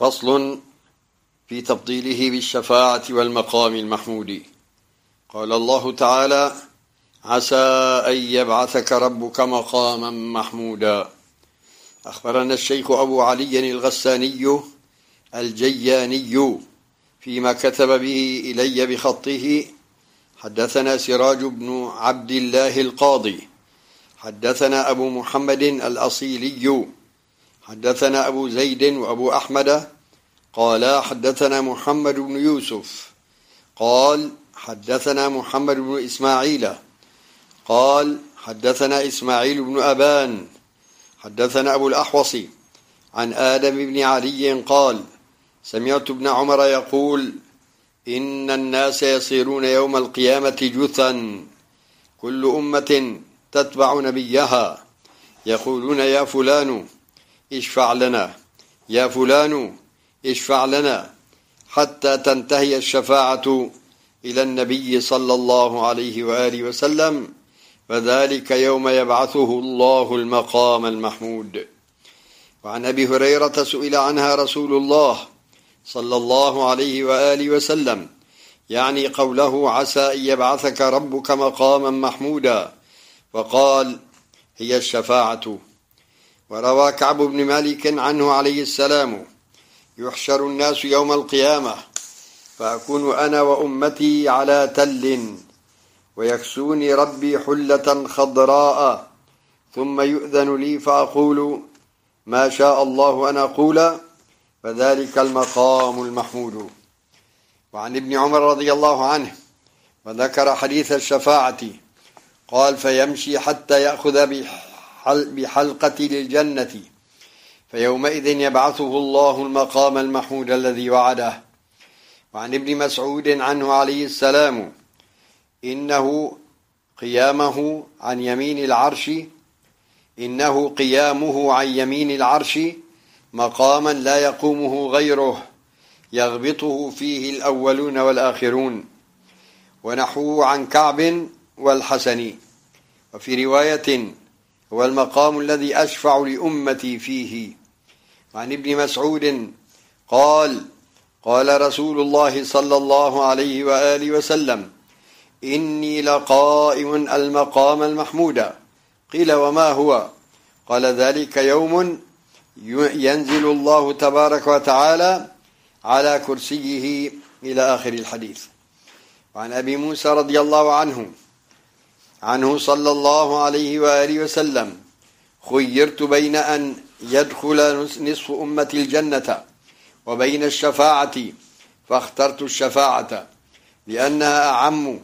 فصل في تفضيله بالشفاعة والمقام المحمود. قال الله تعالى عسى أن يبعثك ربك مقاما محمودا. أخبرنا الشيخ أبو علي الغساني الجياني فيما كتب به إلي بخطه حدثنا سراج بن عبد الله القاضي حدثنا أبو محمد الأصيلي حدثنا أبو زيد وأبو أحمد قال حدثنا محمد بن يوسف قال حدثنا محمد بن إسماعيل قال حدثنا إسماعيل بن أبان حدثنا أبو الأحوص عن آدم بن علي قال سمعت ابن عمر يقول إن الناس يصيرون يوم القيامة جثا. كل أمة تتبع نبيها. يقولون يا فلان اشفع لنا. يا فلان اشفع لنا. حتى تنتهي الشفاعة إلى النبي صلى الله عليه وآله وسلم. فذلك يوم يبعثه الله المقام المحمود. وعن أبي هريرة سئل عنها رسول الله صلى الله عليه وآله وسلم يعني قوله عسى أن يبعثك ربك مقاما محمودا. وقال هي الشفاعة. وروى كعب بن مالك عنه عليه السلام يحشر الناس يوم القيامة فأكون أنا وأمتي على تل ويكسوني ربي حلة خضراء ثم يؤذن لي فأقول ما شاء الله أن أقول فذلك المقام المحمود. وعن ابن عمر رضي الله عنه وذكر حديث الشفاعة قال فيمشي حتى يأخذ بحلقة للجنة فيومئذ يبعثه الله المقام المحمود الذي وعده. وعن ابن مسعود عنه عليه السلام إنه قيامه عن يمين العرش إنه قيامه عن يمين العرش مقاما لا يقومه غيره يغبطه فيه الأولون والآخرون. ونحوه عن كعب والحسن. وفي رواية هو المقام الذي أشفع لأمتي فيه. وعن ابن مسعود قال قال رسول الله صلى الله عليه وآله وسلم إني لقائم المقام المحمود. قيل وما هو؟ قال ذلك يوم ينزل الله تبارك وتعالى على كرسيه إلى آخر الحديث. وعن أبي موسى رضي الله عنه عنه صلى الله عليه وآله وسلم. خيرت بين أن يدخل نصف أمة الجنة وبين الشفاعة فاخترت الشفاعة لأنها أعم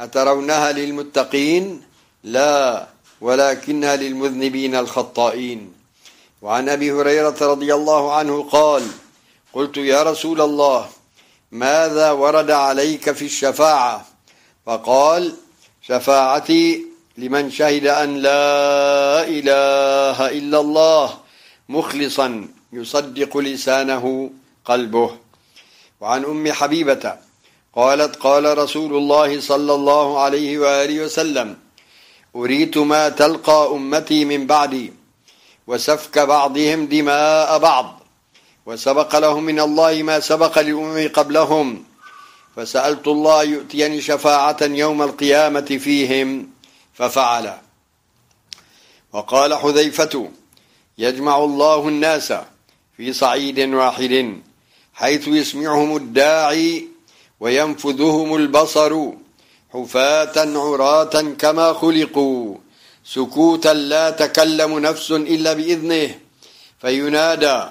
أترونها للمتقين لا ولكنها للمذنبين الخطائين. وعن أبي هريرة رضي الله عنه قال قلت يا رسول الله ماذا ورد عليك في الشفاعة؟ فقال شفاعتي لمن شهد أن لا إله إلا الله مخلصا يصدق لسانه قلبه. وعن أم حبيبة قالت قال رسول الله صلى الله عليه وآله وسلم أريت ما تلقى أمتي من بعدي وسفك بعضهم دماء بعض وسبق لهم من الله ما سبق للأمم قبلهم فسألت الله يؤتيني شفاعة يوم القيامة فيهم ففعل. وقال حذيفة يجمع الله الناس في صعيد واحد حيث يسمعهم الداعي وينفذهم البصر حفاة عراة كما خلقوا سكوتا لا تكلم نفس إلا بإذنه. فينادى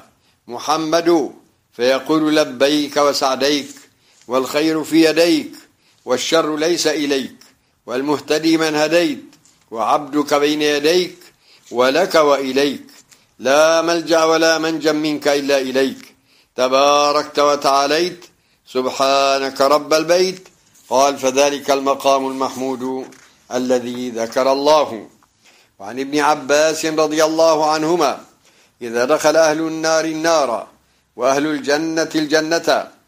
محمد فيقول لبيك وسعديك والخير في يديك والشر ليس إليك والمهتدي من هديت وعبدك بين يديك ولك وإليك لا ملجأ ولا منجا منك إلا إليك تباركت وتعاليت سبحانك رب البيت قال فذلك المقام المحمود الذي ذكر الله وعن ابن عباس رضي الله عنهما إذا دخل أهل النار النار وأهل الجنة الجنة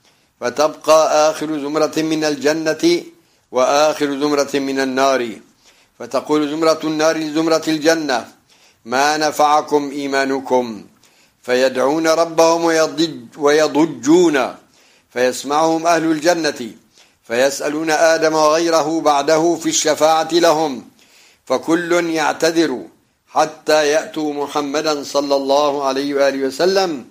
فتبقى آخر زمرة من الجنة وآخر زمرة من النار. فتقول زمرة النار لزمرة الجنة ما نفعكم إيمانكم؟ فيدعون ربهم ويضج ويضجون فيسمعهم أهل الجنة فيسألون آدم وغيره بعده في الشفاعة لهم. فكل يعتذر حتى يأتوا محمدا صلى الله عليه وآله وسلم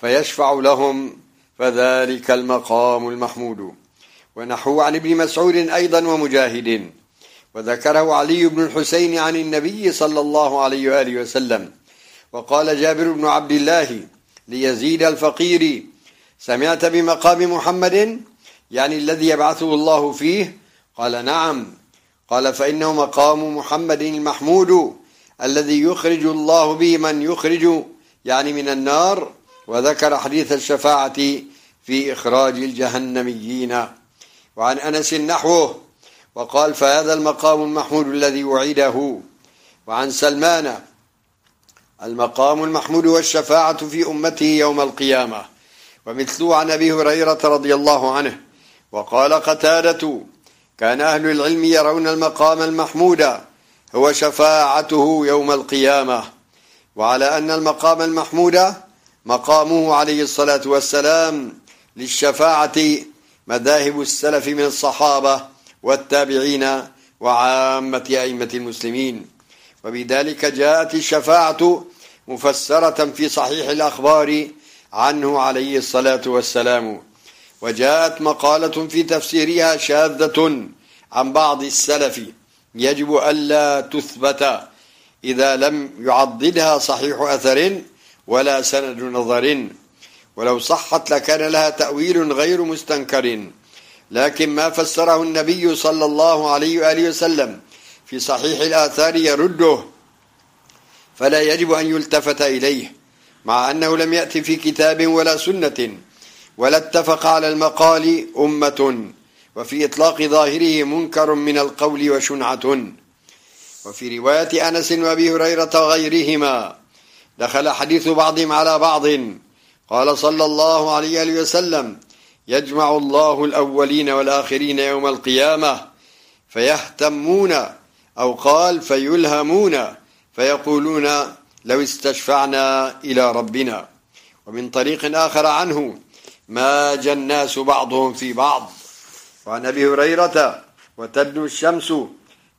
فيشفع لهم. فذلك المقام المحمود. ونحو عن ابن مسعود أيضا ومجاهد. وذكره علي بن الحسين عن النبي صلى الله عليه وآله وسلم. وقال جابر بن عبد الله ليزيد الفقير سمعت بمقام محمد؟ يعني الذي يبعثه الله فيه؟ قال نعم. قال فإنه مقام محمد المحمود الذي يخرج الله به من يخرج يعني من النار وذكر حديث الشفاعة في إخراج الجهنميين. وعن أنس نحوه وقال فهذا المقام المحمود الذي وعده. وعن سلمان المقام المحمود والشفاعة في أمته يوم القيامة. ومثله عن أبي هريرة رضي الله عنه وقال قتادة كان أهل العلم يرون المقام المحمود هو شفاعته يوم القيامة. وعلى أن المقام المحمود مقامه عليه الصلاة والسلام للشفاعة مذاهب السلف من الصحابة والتابعين وعامة أئمة المسلمين. وبذلك جاءت الشفاعة مفسرة في صحيح الأخبار عنه عليه الصلاة والسلام. وجاءت مقالة في تفسيرها شاذة عن بعض السلف. يجب ألا تثبت إذا لم يعضدها صحيح أثر ولا سند نظر. ولو صحت لكان لها تأويل غير مستنكر. لكن ما فسره النبي صلى الله عليه وآله وسلم في صحيح الآثار يرده. فلا يجب أن يلتفت إليه مع أنه لم يأتي في كتاب ولا سنة ولا اتفق على المقال أمة. وفي إطلاق ظاهره منكر من القول وشنعة. وفي رواية أنس وأبي هريرة وغيرهما. دخل حديث بعضهم على بعض. قال صلى الله عليه وسلم يجمع الله الأولين والآخرين يوم القيامة فيهتمون أو قال فيلهمون فيقولون لو استشفعنا إلى ربنا. ومن طريق آخر عنه ماج الناس بعضهم في بعض. وعن أبي هريرة وتدنو الشمس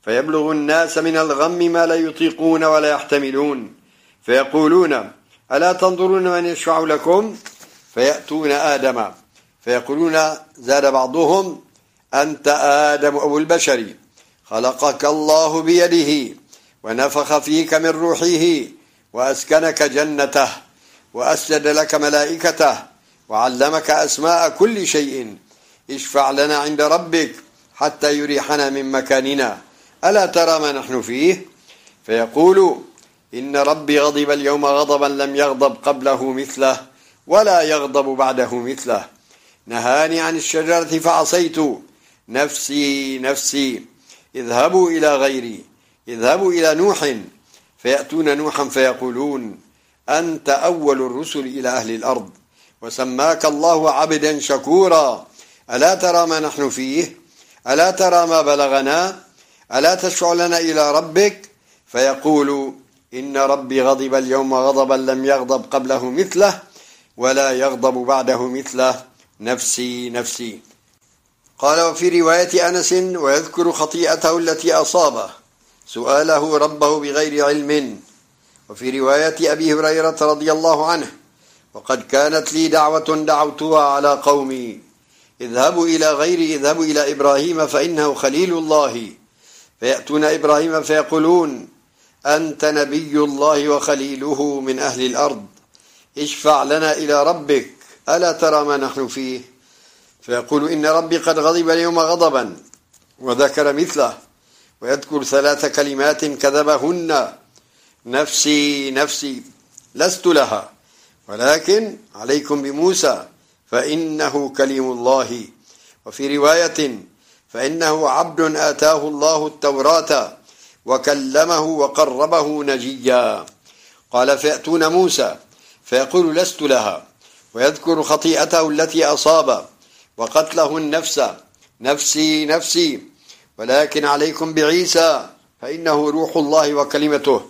فيبلغ الناس من الغم ما لا يطيقون ولا يحتملون. فيقولون ألا تنظرون من يشفع لكم؟ فيأتون آدم. فيقولون زاد بعضهم أنت آدم أبو البشر. خلقك الله بيده ونفخ فيك من روحه وأسكنك جنته وأسجد لك ملائكته وعلمك أسماء كل شيء. اشفع لنا عند ربك حتى يريحنا من مكاننا. ألا ترى ما نحن فيه؟ فيقول إن ربي غضب اليوم غضبا لم يغضب قبله مثله ولا يغضب بعده مثله. نهاني عن الشجرة فعصيت. نفسي نفسي اذهبوا إلى غيري اذهبوا إلى نوح فيأتون نوحا فيقولون أنت أول الرسل إلى أهل الأرض وسماك الله عبدا شكورا. ألا ترى ما نحن فيه؟ ألا ترى ما بلغنا؟ ألا تشفع لنا إلى ربك؟ فيقول إن ربي غضب اليوم غضبا لم يغضب قبله مثله ولا يغضب بعده مثله. نفسي نفسي. قال وفي رواية أنس ويذكر خطيئته التي أصابه. سؤاله ربه بغير علم. وفي رواية أبي هريرة رضي الله عنه وقد كانت لي دعوة دعوتها على قومي. اذهبوا إلى غيري اذهبوا إلى إبراهيم فإنه خليل الله. فيأتون إبراهيم فيقولون أنت نبي الله وخليله من أهل الأرض. اشفع لنا إلى ربك. ألا ترى ما نحن فيه؟ فيقول إن ربي قد غضب اليوم غضبا وذكر مثله ويذكر ثلاث كلمات كذبهن. نفسي نفسي لست لها ولكن عليكم بموسى فإنه كليم الله. وفي رواية فإنه عبد آتاه الله التوراة. وكلمه وقربه نجيا. قال فيأتون موسى فيقول لست لها ويذكر خطيئته التي أصاب وقتله النفس. نفسي نفسي ولكن عليكم بعيسى فإنه روح الله وكلمته.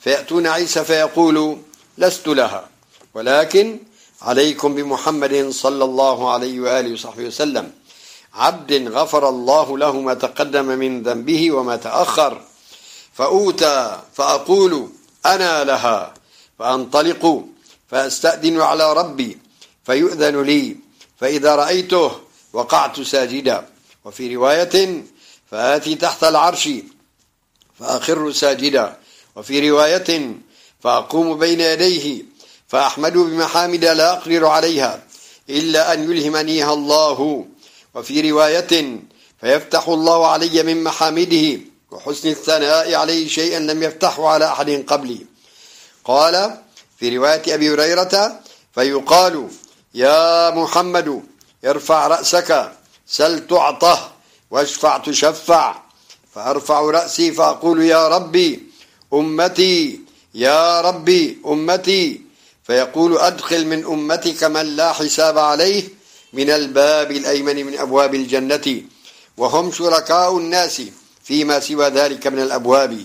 فيأتون عيسى فيقول لست لها ولكن عليكم بمحمد صلى الله عليه وآله وصحبه وسلم. عبد غفر الله له ما تقدم من ذنبه وما تأخر. فأوتى فأقول أنا لها فأنطلق فأستأذن على ربي فيؤذن لي فإذا رأيته وقعت ساجدا. وفي رواية فآتي تحت العرش فأخر ساجدا. وفي رواية فأقوم بين يديه فأحمد بمحامد لا أقدر عليها إلا أن يلهمنيها الله. وفي رواية فيفتح الله علي من محامده وحسن الثناء عليه شيئا لم يفتحه على أحد قبلي. قال في رواية أبي هريرة فيقال يا محمد ارفع رأسك سل تعطه واشفع تشفع فأرفع رأسي فأقول يا ربي أمتي يا ربي أمتي. فيقول أدخل من أمتك من لا حساب عليه من الباب الأيمن من أبواب الجنة وهم شركاء الناس. فيما سوى ذلك من الأبواب.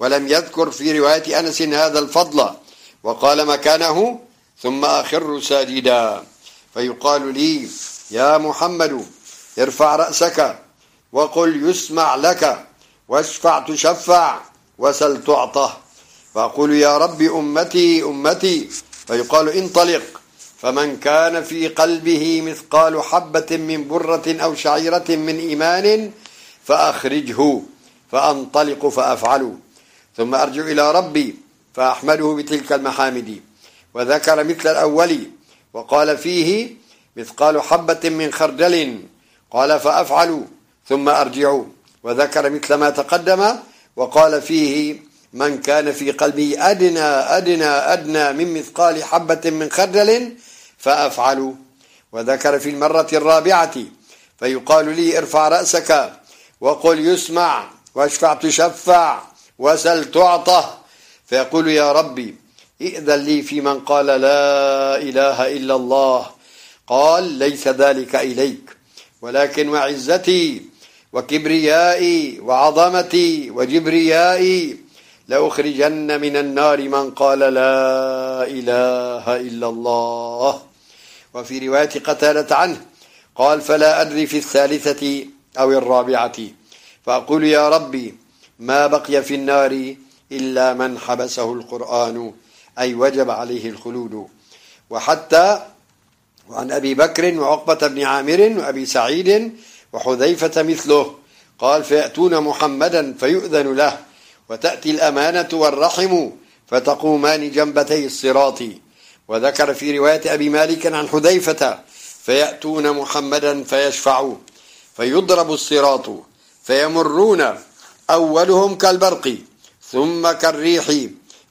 ولم يذكر في رواية أنس هذا الفضل وقال مكانه ثم أخر ساجدا فيقال لي يا محمد ارفع رأسك وقل يسمع لك واشفع تشفع وسل تعطى فأقول يا رب أمتي أمتي فيقال انطلق فمن كان في قلبه مثقال حبة من برة أو شعيرة من إيمان فأخرجه فأنطلق فأفعل ثم أرجع إلى ربي فأحمده بتلك المحامد. وذكر مثل الأول وقال فيه مثقال حبة من خردل. قال فأفعل ثم أرجع. وذكر مثل ما تقدم وقال فيه من كان في قلبه أدنى أدنى أدنى من مثقال حبة من خردل فأفعل. وذكر في المرة الرابعة فيقال لي ارفع رأسك. وقل يسمع واشفع تشفع وسل تعطى فيقول يا ربي ائذن لي في من قال لا إله إلا الله قال ليس ذلك إليك ولكن وعزتي وكبريائي وعظمتي وجبريائي لأخرجن من النار من قال لا إله إلا الله وفي رواية قتالة عنه قال فلا أدري في الثالثة أو الرابعة. فأقول يا ربي ما بقي في النار إلا من حبسه القرآن أي وجب عليه الخلود. وحتى وعن أبي بكر وعقبة بن عامر وأبي سعيد وحذيفة مثله قال فيأتون محمدا فيؤذن له وتأتي الأمانة والرحم فتقومان جنبتي الصراط. وذكر في رواية أبي مالك عن حذيفة فيأتون محمدا فيشفعوا. فيضرب الصراط فيمرون أولهم كالبرق ثم كالريح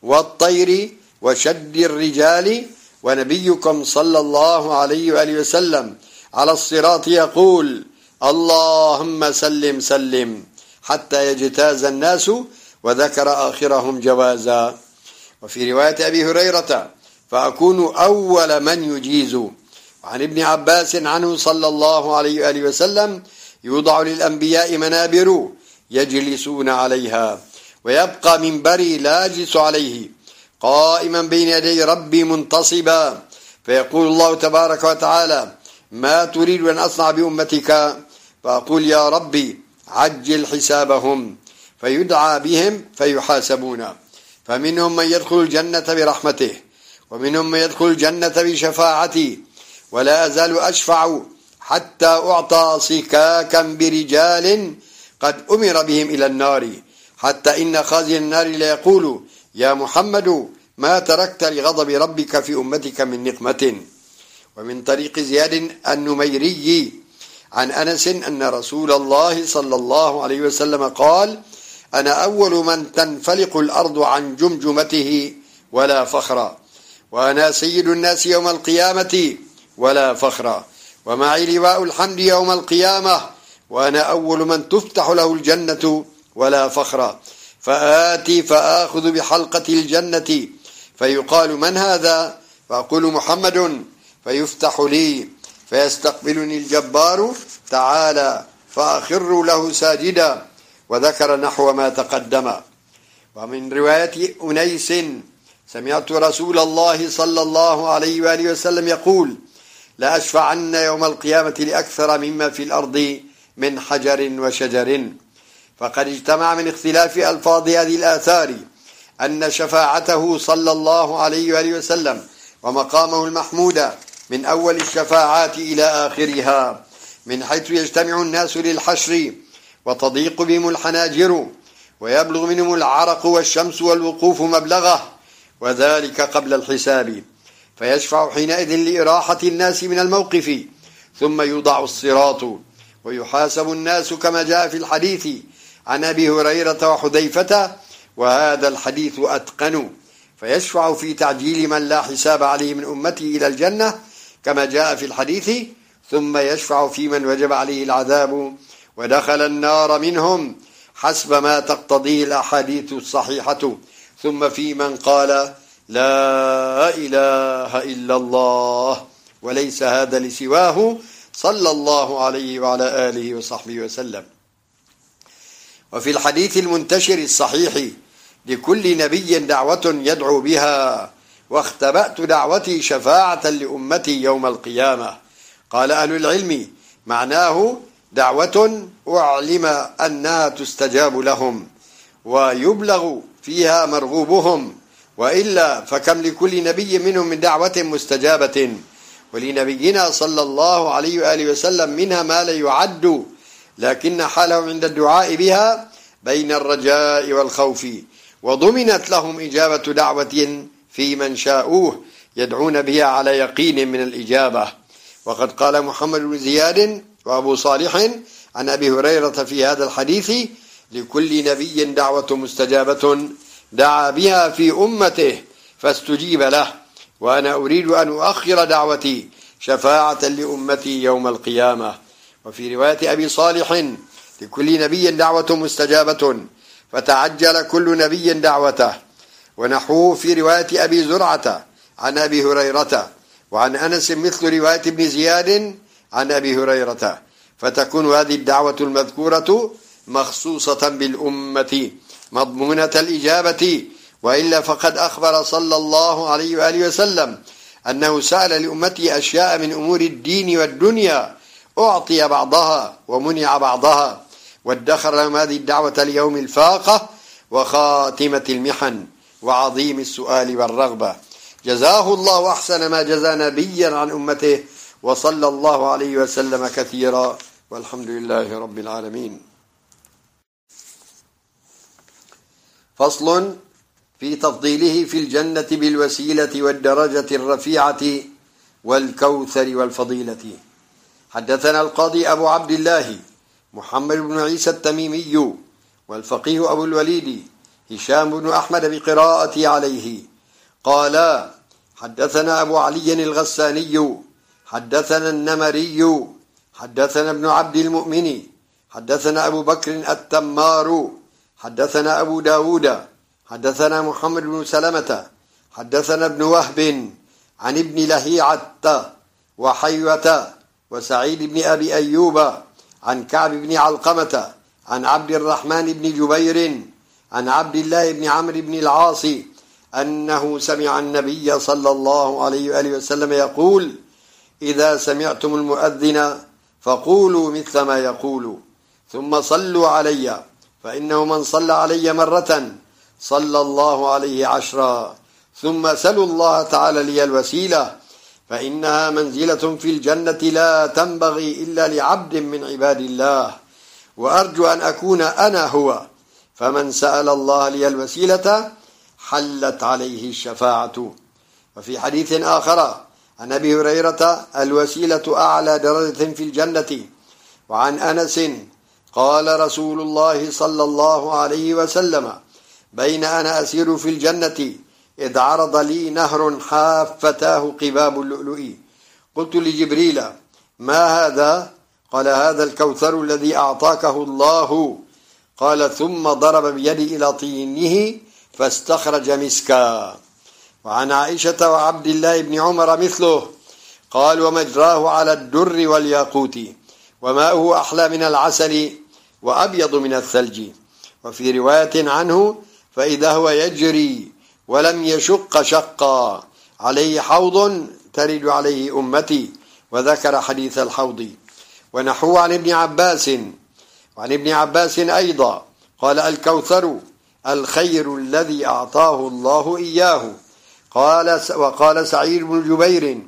والطير وشد الرجال. ونبيكم صلى الله عليه وآله وسلم على الصراط يقول اللهم سلم سلم حتى يجتاز الناس وذكر آخرهم جوازا. وفي رواية أبي هريرة فأكون أول من يجيز. وعن ابن عباس عنه صلى الله عليه وآله وسلم يوضع للأنبياء منابر يجلسون عليها ويبقى منبري لا أجلس عليه قائما بين يدي ربي منتصبا. فيقول الله تبارك وتعالى ما تريد أن أصنع بأمتك؟ فأقول يا ربي عجل حسابهم فيدعى بهم فيحاسبون. فمنهم من يدخل الجنة برحمته ومنهم من يدخل الجنة بشفاعتي ولا أزال أشفع حتى أعطى صكاكا برجال قد أمر بهم إلى النار. حتى إن خازن النار ليقول يا محمد ما تركت لغضب ربك في أمتك من نقمة؟ ومن طريق زياد النميري عن أنس أن رسول الله صلى الله عليه وسلم قال أنا أول من تنفلق الأرض عن جمجمته ولا فخرا وأنا سيد الناس يوم القيامة ولا فخرا. ومعي لواء الحمد يوم القيامة وأنا أول من تفتح له الجنة ولا فخرا فآتي فآخذ بحلقة الجنة. فيقال من هذا؟ فأقول محمد. فيفتح لي. فيستقبلني الجبار. تعالى. فأخر له ساجدا. وذكر نحو ما تقدم. ومن رواية أنيس سمعت رسول الله صلى الله عليه وآله وسلم يقول لا أشفعن يوم القيامة لأكثر مما في الأرض من حجر وشجر. فقد اجتمع من اختلاف ألفاظ هذه الآثار أن شفاعته صلى الله عليه وآله وسلم ومقامه المحمود من أول الشفاعات إلى آخرها من حيث يجتمع الناس للحشر وتضيق بهم الحناجر ويبلغ منهم العرق والشمس والوقوف مبلغه وذلك قبل الحساب. فيشفع حينئذ لإراحة الناس من الموقف ثم يوضع الصراط ويحاسب الناس كما جاء في الحديث عن أبي هريرة وحذيفة وهذا الحديث أتقن. فيشفع في تعجيل من لا حساب عليه من أمته إلى الجنة كما جاء في الحديث ثم يشفع في من وجب عليه العذاب ودخل النار منهم حسب ما تقتضيه الأحاديث الصحيحة. ثم في من قال لا إله إلا الله وليس هذا لسواه صلى الله عليه وعلى آله وصحبه وسلم. وفي الحديث المنتشر الصحيح لكل نبي دعوة يدعو بها واختبأت دعوتي شفاعة لأمتي يوم القيامة. قال أهل العلم معناه دعوة أعلم أنها تستجاب لهم ويبلغ فيها مرغوبهم. وإلا فكم لكل نبي منهم من دعوة مستجابة ولنبينا صلى الله عليه وآله وسلم منها ما لا يعد لكن حالهم عند الدعاء بها بين الرجاء والخوف وضمنت لهم إجابة دعوة في من شاءوه يدعون بها على يقين من الإجابة. وقد قال محمد بن زياد وأبو صالح عن أبي هريرة في هذا الحديث لكل نبي دعوة مستجابة دعا بها في أمته فاستجيب له وأنا أريد أن أؤخر دعوتي شفاعة لأمتي يوم القيامة. وفي رواية أبي صالح لكل نبي دعوة مستجابة فتعجل كل نبي دعوته. ونحوه في رواية أبي زرعة عن أبي هريرة وعن أنس مثل رواية ابن زياد عن أبي هريرة. فتكون هذه الدعوة المذكورة مخصوصة بالأمة. مضمونة الإجابة وإلا فقد أخبر صلى الله عليه وآله وسلم أنه سأل لأمته أشياء من أمور الدين والدنيا أعطي بعضها ومنع بعضها وادخر لهم هذه الدعوة ليوم الفاقة وخاتمة المحن وعظيم السؤال والرغبة. جزاه الله أحسن ما جزى نبيا عن أمته وصلى الله عليه وسلم كثيرا والحمد لله رب العالمين. فصل في تفضيله في الجنة بالوسيلة والدرجة الرفيعة والكوثر والفضيلة. حدثنا القاضي أبو عبد الله محمد بن عيسى التميمي والفقيه أبو الوليد هشام بن أحمد بقراءة عليه. قال حدثنا أبو علي الغساني حدثنا النمري حدثنا ابن عبد المؤمن حدثنا أبو بكر التمار حدثنا أبو داود حدثنا محمد بن سلمة حدثنا ابن وهب عن ابن لهيعة وحيوة وسعيد بن أبي أيوب عن كعب بن علقمة عن عبد الرحمن بن جبير عن عبد الله بن عمرو بن العاص أنه سمع النبي صلى الله عليه وآله وسلم يقول إذا سمعتم المؤذن فقولوا مثل ما يقول ثم صلوا علي. فإنه من صلى علي مرة صلى الله عليه عشرا ثم سلوا الله تعالى لي الوسيلة فإنها منزلة في الجنة لا تنبغي إلا لعبد من عباد الله وأرجو أن أكون أنا هو فمن سأل الله لي الوسيلة حلت عليه الشفاعة. وفي حديث آخر عن أبي هريرة الوسيلة أعلى درجة في الجنة وعن أنس قال رسول الله صلى الله عليه وسلم بين أنا أسير في الجنة إذ عرض لي نهر حافتاه قباب اللؤلؤ. قلت لجبريل ما هذا؟ قال هذا الكوثر الذي أعطاكه الله. قال ثم ضرب بيدي إلى طينه فاستخرج مسكا. وعن عائشة وعبد الله بن عمر مثله قال ومجراه على الدر والياقوت. وماؤه أحلى من العسل وأبيض من الثلج. وفي رواية عنه فإذا هو يجري ولم يشق شقا عليه حوض ترد عليه أمتي. وذكر حديث الحوض. ونحوه عن ابن عباس. وعن ابن عباس أيضا قال الكوثر الخير الذي أعطاه الله إياه. قال وقال سعيد بن جبير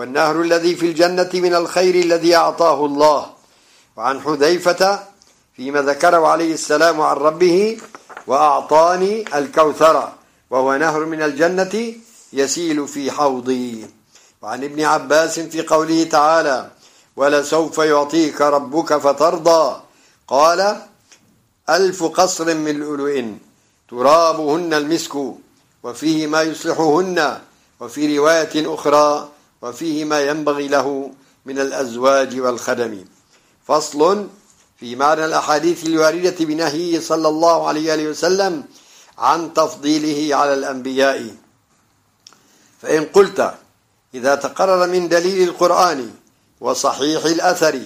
والنهر الذي في الجنة من الخير الذي أعطاه الله. وعن حذيفة فيما ذكره عليه السلام عن ربه وأعطاني الكوثر وهو نهر من الجنة يسيل في حوضي. وعن ابن عباس في قوله تعالى ولسوف يعطيك ربك فترضى قال ألف قصر من لؤلؤ ترابهن المسك وفيه ما يصلحهن وفي رواية أخرى وفيه ما ينبغي له من الأزواج والخدم. فصل في معنى الأحاديث الواردة بنهيه صلى الله عليه وسلم عن تفضيله على الأنبياء. فإن قلت إذا تقرر من دليل القرآن وصحيح الأثر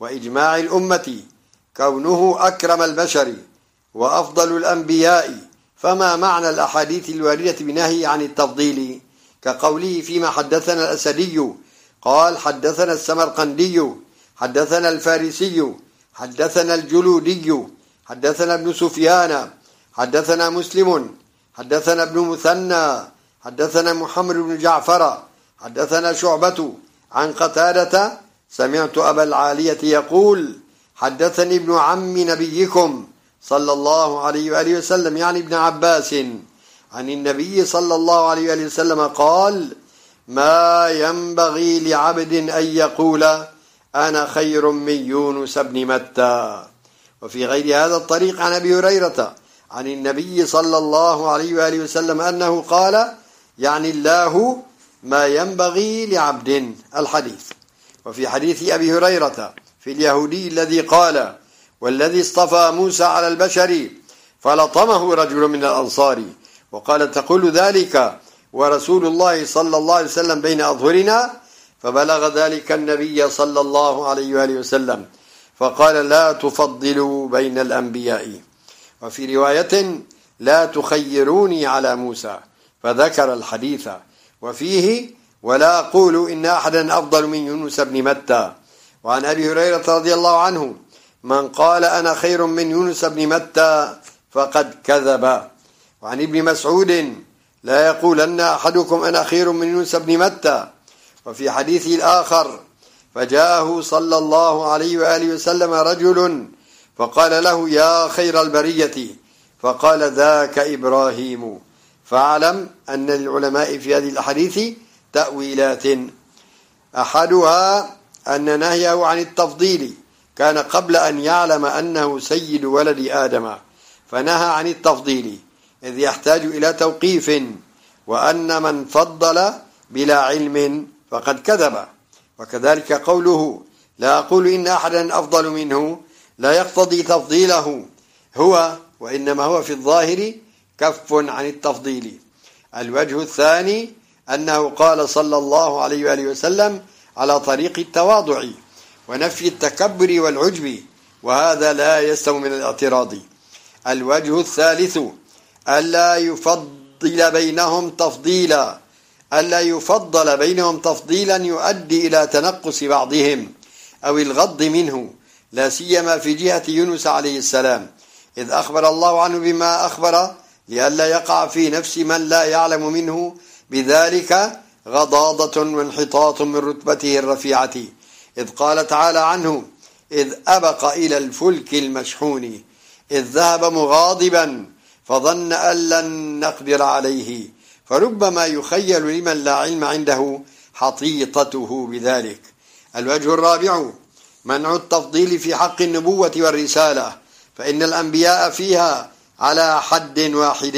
وإجماع الأمة كونه أكرم البشر وأفضل الأنبياء فما معنى الأحاديث الواردة بنهي عن التفضيل؟ كقوله فيما حدثنا الأسدي قال حدثنا السمرقندي حدثنا الفارسي حدثنا الجلودي حدثنا ابن سفيان حدثنا مسلم حدثنا ابن مثنى حدثنا محمد بن جعفر حدثنا شعبة عن قتادة سمعت أبا العالية يقول حدثني ابن عم نبيكم صلى الله عليه وآله وسلم يعني ابن عباس. عن النبي صلى الله عليه وسلم قال ما ينبغي لعبد أن يقول أنا خير من يونس بن متى وفي غير هذا الطريق عن أبي هريرة عن النبي صلى الله عليه وآله وسلم أنه قال يعني الله ما ينبغي لعبد الحديث. وفي حديث أبي هريرة في اليهودي الذي قال والذي اصطفى موسى على البشر فلطمه رجل من الأنصار وقال تقول ذلك ورسول الله صلى الله عليه وسلم بين أظهرنا فبلغ ذلك النبي صلى الله عليه وآله وسلم. فقال لا تفضلوا بين الأنبياء. وفي رواية لا تخيروني على موسى فذكر الحديث. وفيه ولا أقول إن أحدا أفضل من يونس بن متى. وعن أبي هريرة رضي الله عنه من قال أنا خير من يونس بن متى فقد كذب. وعن ابن مسعود لا يقولن أحدكم أنا خير من يونس بن متى وفي حديثه الآخر فجاءه صلى الله عليه وآله وسلم رجل فقال له يا خير البرية فقال ذاك إبراهيم فاعلم أن للعلماء في هذه الأحاديث تأويلات. أحدها أن نهيه عن التفضيل كان قبل أن يعلم أنه سيد ولد آدم فنهى عن التفضيل. إذ يحتاج إلى توقيف وأن من فضل بلا علم فقد كذب. وكذلك قوله لا أقول إن أحدا أفضل منه لا يقتضي تفضيله هو وإنما هو في الظاهر كف عن التفضيل. الوجه الثاني أنه قال صلى الله عليه وآله وسلم على طريق التواضع ونفي التكبر والعجب وهذا لا يستوي من الاعتراض. الوجه الثالث ألا يفضل بينهم تفضيلا ألا يفضل بينهم تفضيلا يؤدي إلى تنقص بعضهم أو الغض منه لا سيما في جهة يونس عليه السلام. إذ أخبر الله عنه بما أخبر لئلا يقع في نفس من لا يعلم منه بذلك غضاضة وانحطاط من رتبته الرفيعة. إذ قال تعالى عنه إذ أبق إلى الفلك المشحون إذ ذهب مغاضبا فظن أن لن نقدر عليه. فربما يخيل لمن لا علم عنده حطيطته بذلك. الوجه الرابع منع التفضيل في حق النبوة والرسالة فإن الأنبياء فيها على حد واحد.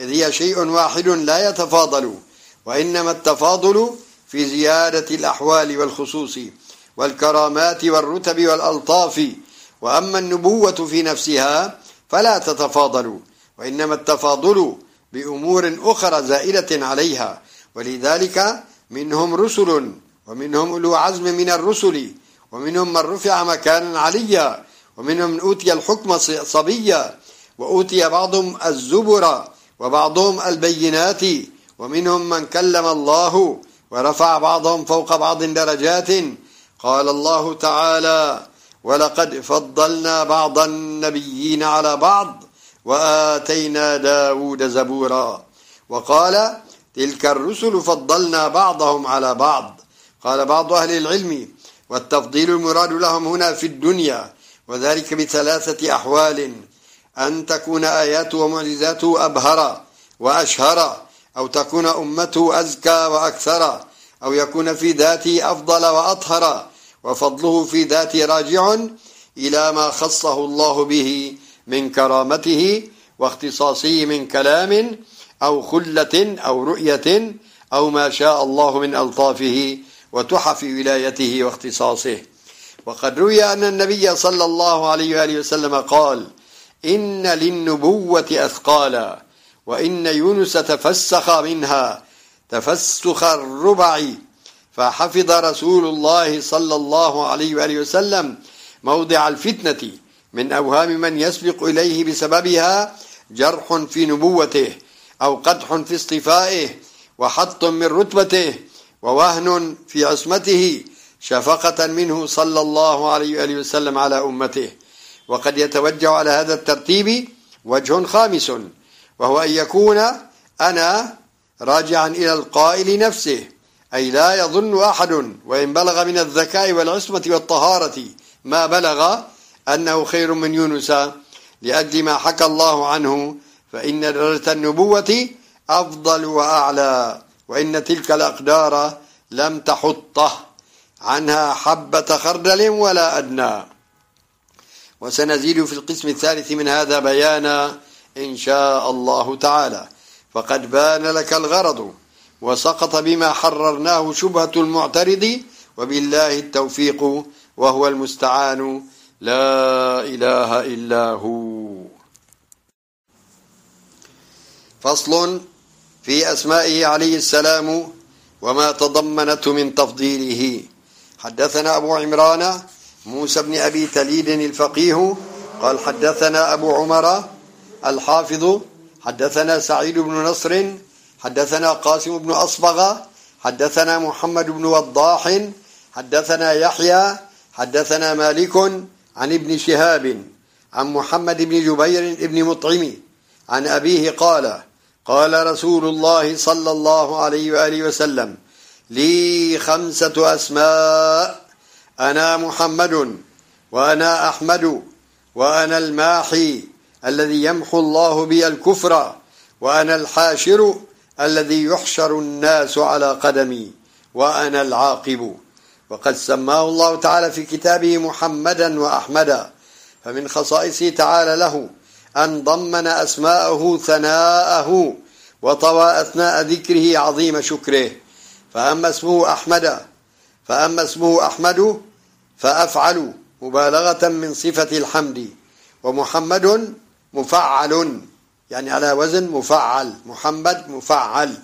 إذ هي شيء واحد لا يتفاضل وإنما التفاضل في زيادة الأحوال والخصوص والكرامات والرتب والألطاف. وأما النبوة في نفسها فلا تتفاضل. وإنما التفاضل بأمور أخرى زائلة عليها. ولذلك منهم رسل ومنهم أولو عزم من الرسل ومنهم من رفع مكانا عليا ومنهم من أوتي الحكم صبيا وأوتي بعضهم الزبر وبعضهم البينات ومنهم من كلم الله ورفع بعضهم فوق بعض درجات. قال الله تعالى ولقد فضلنا بعض النبيين على بعض وآتينا داود زبورا. وقال تلك الرسل فضلنا بعضهم على بعض. قال بعض أهل العلم والتفضيل المراد لهم هنا في الدنيا وذلك بثلاثة أحوال أن تكون آياته ومعجزاته أبهر وأشهر أو تكون أمته أزكى وأكثر أو يكون في ذاته أفضل وأطهر وفضله في ذاته راجع إلى ما خصه الله به. من كرامته واختصاصه من كلام أو خلة أو رؤية أو ما شاء الله من ألطافه وتحف ولايته واختصاصه. وقد روي أن النبي صلى الله عليه وآله وسلم قال إن للنبوة أثقالا وإن يونس تفسخ منها تفسخ الربع. فحفظ رسول الله صلى الله عليه وآله وسلم موضع الفتنة. من أوهام من يسبق إليه بسببها جرح في نبوته أو قدح في اصطفائه وحط من رتبته ووهن في عصمته شفقة منه صلى الله عليه وآله وسلم على أمته. وقد يتوجه على هذا الترتيب وجه خامس وهو أن يكون أنا راجعا إلى القائل نفسه أي لا يظن أحد وإن بلغ من الذكاء والعصمة والطهارة ما بلغ أنه خير من يونس لأجل ما حكى الله عنه فإن درجة النبوة أفضل وأعلى وإن تلك الأقدار لم تحطه عنها حبة خردل ولا أدنى. وسنزيد في القسم الثالث من هذا بيانا إن شاء الله تعالى. فقد بان لك الغرض وسقط بما حررناه شبهة المعترض وبالله التوفيق وهو المستعان لا إله إلا هو. فصل في أسمائه عليه السلام وما تضمنته من تفضيله. حدثنا أبو عمران موسى بن أبي تليد الفقيه قال حدثنا أبو عمر الحافظ حدثنا سعيد بن نصر حدثنا قاسم بن أصبغ حدثنا محمد بن وضاح حدثنا يحيى حدثنا مالك عن ابن شهاب عن محمد بن جبير بن مطعم عن أبيه قال قال رسول الله صلى الله عليه وآله وسلم لي خمسة أسماء أنا محمد وأنا أحمد وأنا الماحي الذي يمحو الله بي الكفر وأنا الحاشر الذي يحشر الناس على قدمي وأنا العاقب. وقد سماه الله تعالى في كتابه محمدا وأحمدا فمن خصائصه تعالى له أن ضمن أسماءه ثناءه وطوى أثناء ذكره عظيم شكره. فأما اسمه أحمد فأما اسمه أحمد فأفعل مبالغة من صفة الحمد ومحمد مفعل يعني على وزن مفعل محمد مفعل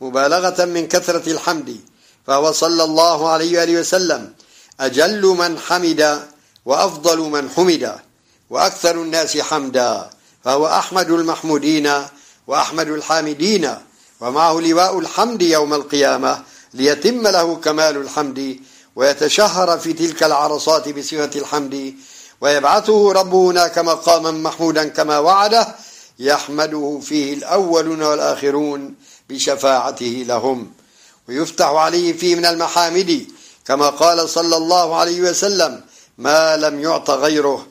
مبالغة من كثرة الحمد. فهو صلى الله عليه وآله وسلم أجل من حمد وأفضل من حمد وأكثر الناس حمدا. فهو أحمد المحمودين وأحمد الحامدين ومعه لواء الحمد يوم القيامة ليتم له كمال الحمد ويتشهر في تلك العرصات بصفة الحمد ويبعثه ربه هناك مقاما محمودا كما وعده يحمده فيه الأولون والآخرون بشفاعته لهم. ويفتح عليه فيه من المحامد كما قال صلى الله عليه وسلم ما لم يعط غيره.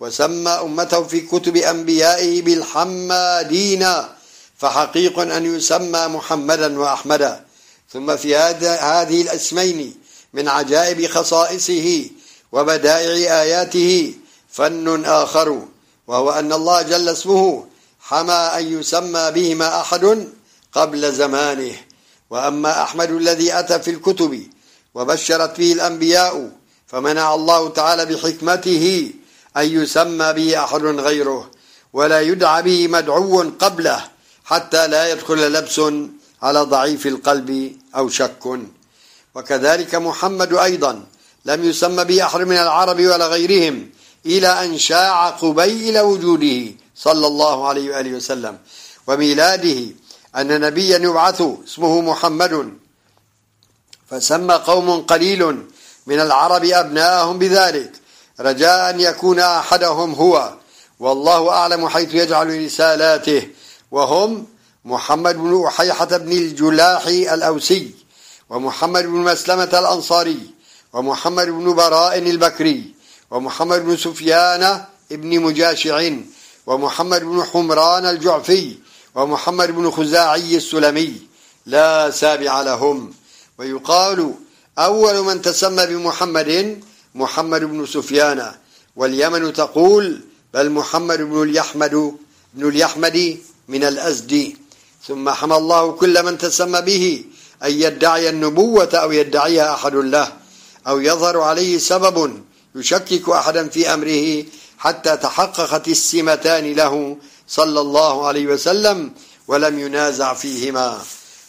وسمى أمته في كتب أنبيائه بالحمادين فحقيق أن يسمى محمدا وأحمدا ثم في هذه الاسمين من عجائب خصائصه وبدائع آياته فن آخر وهو أن الله جل اسمه حمى أن يسمى بهما أحد قبل زمانه. وأما أحمد الذي أتى في الكتب وبشرت به الأنبياء فمنع الله تعالى بحكمته أن يسمى به أحد غيره ولا يدعى به مدعو قبله حتى لا يدخل لبس على ضعيف القلب أو شك. وكذلك محمد أيضا لم يسمى به أحد من العرب ولا غيرهم إلى أن شاع قبيل وجوده صلى الله عليه وآله وسلم وميلاده أن نبيا يبعث اسمه محمد. فسمى قوم قليل من العرب أبناءهم بذلك رجاء أن يكون أحدهم هو. والله أعلم حيث يجعل رسالاته. وهم محمد بن أحيحة بن الجلاح الأوسي ومحمد بن مسلمة الأنصاري ومحمد بن براء البكري ومحمد بن سفيان بن مجاشع ومحمد بن حمران الجعفي ومحمد بن خزاعي السلمي لا سابع لهم. ويقال أول من تسمى بمحمد محمد بن سفيان. واليمن تقول بل محمد بن اليحمد بن اليحمد من الأزدي. ثم حمى الله كل من تسمى به أن يدعي النبوة أو يدعيها أحد له أو يظهر عليه سبب يشكك أحدا في أمره حتى تحققت السمتان له صلى الله عليه وسلم ولم ينازع فيهما.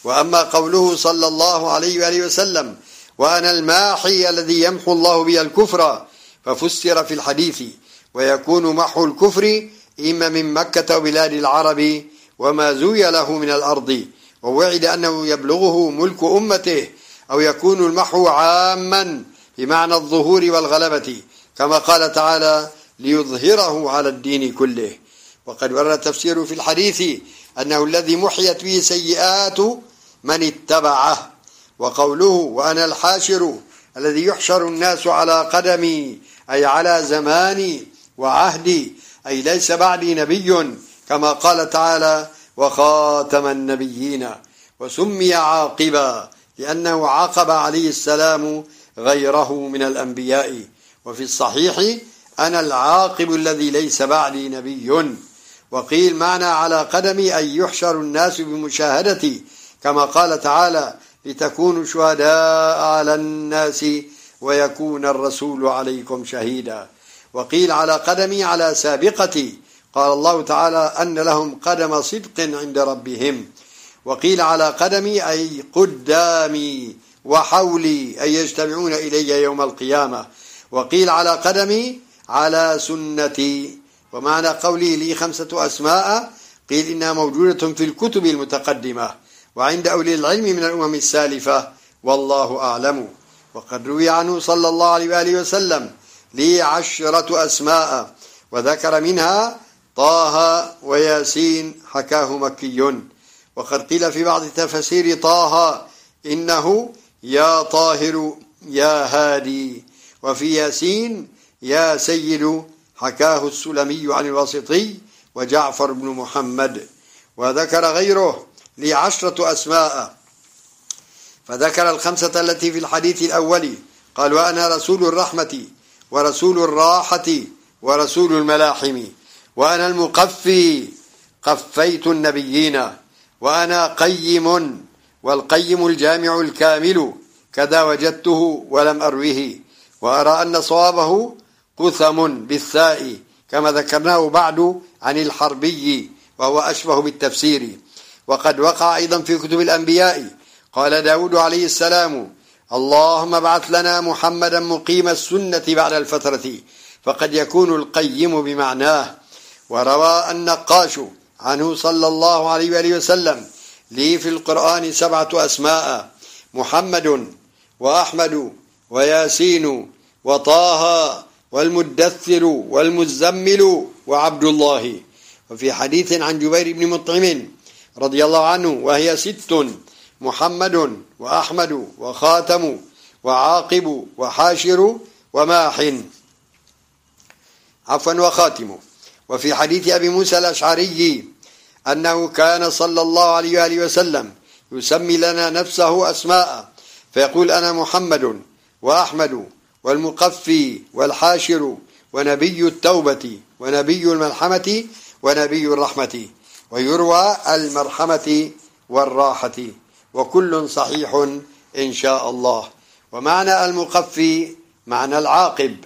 وأما قوله صلى الله عليه وآله وسلم وأنا الماحي الذي يمحو الله بي الكفر ففسر في الحديث ويكون محو الكفر إما من مكة وبلاد العرب وما زوي له من الأرض ووعد أنه يبلغه ملك أمته أو يكون المحو عاما بمعنى الظهور والغلبة كما قال تعالى ليظهره على الدين كله. وقد ورد تفسير في الحديث أنه الذي محيت به سيئات من اتبعه وقوله وأنا الحاشر الذي يحشر الناس على قدمي أي على زماني وعهدي أي ليس بعدي نبي كما قال تعالى وخاتم النبيين وسمي عاقبا لأنه عاقب عليه السلام غيره من الأنبياء. وفي الصحيح أنا العاقب الذي ليس بعدي نبي. وقيل معنى على قدمي أن يحشر الناس بمشاهدتي كما قال تعالى لتكونوا شهداء على الناس ويكون الرسول عليكم شهيدا. وقيل على قدمي على سابقتي قال الله تعالى أن لهم قدم صدق عند ربهم. وقيل على قدمي أي قدامي وحولي أي يجتمعون إلي يوم القيامة. وقيل على قدمي على سنتي. ومعنى قولي لي خمسة أسماء قيل إنها موجودة في الكتب المتقدمة وعند أولي العلم من الأمم السالفة والله أعلم. وقد روي عنه صلى الله عليه وآله وسلم لي عشرة أسماء وذكر منها طه وياسين حكاه مكي. وقد قيل في بعض تفسير طه إنه يا طاهر يا هادي وفي ياسين يا سيد حكاه السلمي عن الواسطي وجعفر بن محمد وذكر غيره لعشرة أسماء. فذكر الخمسة التي في الحديث الأول قال وأنا رسول الرحمة ورسول الراحة ورسول الملاحم. وأنا المقفي قفيت النبيين. وأنا قيم والقيم الجامع الكامل كذا وجدته ولم أروه. وأرى أن صوابه قثم بالثاء كما ذكرناه بعد عن الحربي وهو أشبه بالتفسير. وقد وقع أيضا في كتب الأنبياء قال داود عليه السلام اللهم ابعث لنا محمدا مقيم السنة بعد الفترة فقد يكون القيم بمعناه. وروى النقاش عنه صلى الله عليه وآله وسلم لي في القرآن سبعة أسماء محمد وأحمد وياسين وطه والمدثر والمزمل وعبد الله. وفي حديث عن جبير بن مطعم رضي الله عنه وهي ست محمد وأحمد وخاتم وعاقب وحاشر وماح عفوا وخاتم. وفي حديث أبي موسى الأشعري أنه كان صلى الله عليه وآله وسلم يسمي لنا نفسه أسماء فيقول أنا محمد وأحمد والمقفي والحاشر ونبي التوبة ونبي الملحمة ونبي الرحمة ويروى المرحمة والراحة وكل صحيح إن شاء الله. ومعنى المقفي معنى العاقب.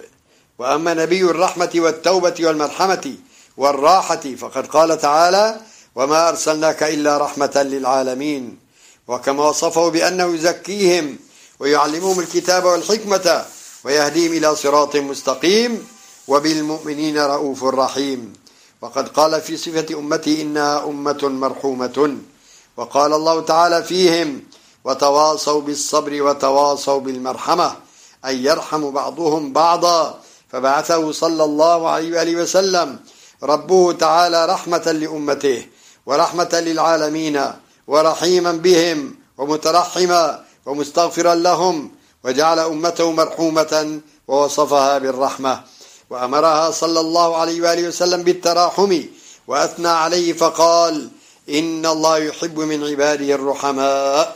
وأما نبي الرحمة والتوبة والمرحمة والراحة فقد قال تعالى وما أرسلناك إلا رحمة للعالمين وكما وصفه بأنه يزكيهم ويعلمهم الكتاب والحكمة ويهديهم إلى صراط مستقيم وبالمؤمنين رؤوف رحيم. وقد قال في صفة أمتي إنها أمة مرحومة. وقال الله تعالى فيهم وتواصوا بالصبر وتواصوا بالمرحمة أي يرحم بعضهم بعضا. فبعثه صلى الله عليه وآله وسلم ربه تعالى رحمة لأمته ورحمة للعالمين ورحيما بهم ومترحما ومستغفرا لهم وجعل أمته مرحومة ووصفها بالرحمة وأمرها صلى الله عليه وآله وسلم بالتراحم وأثنى عليه فقال إن الله يحب من عباده الرحماء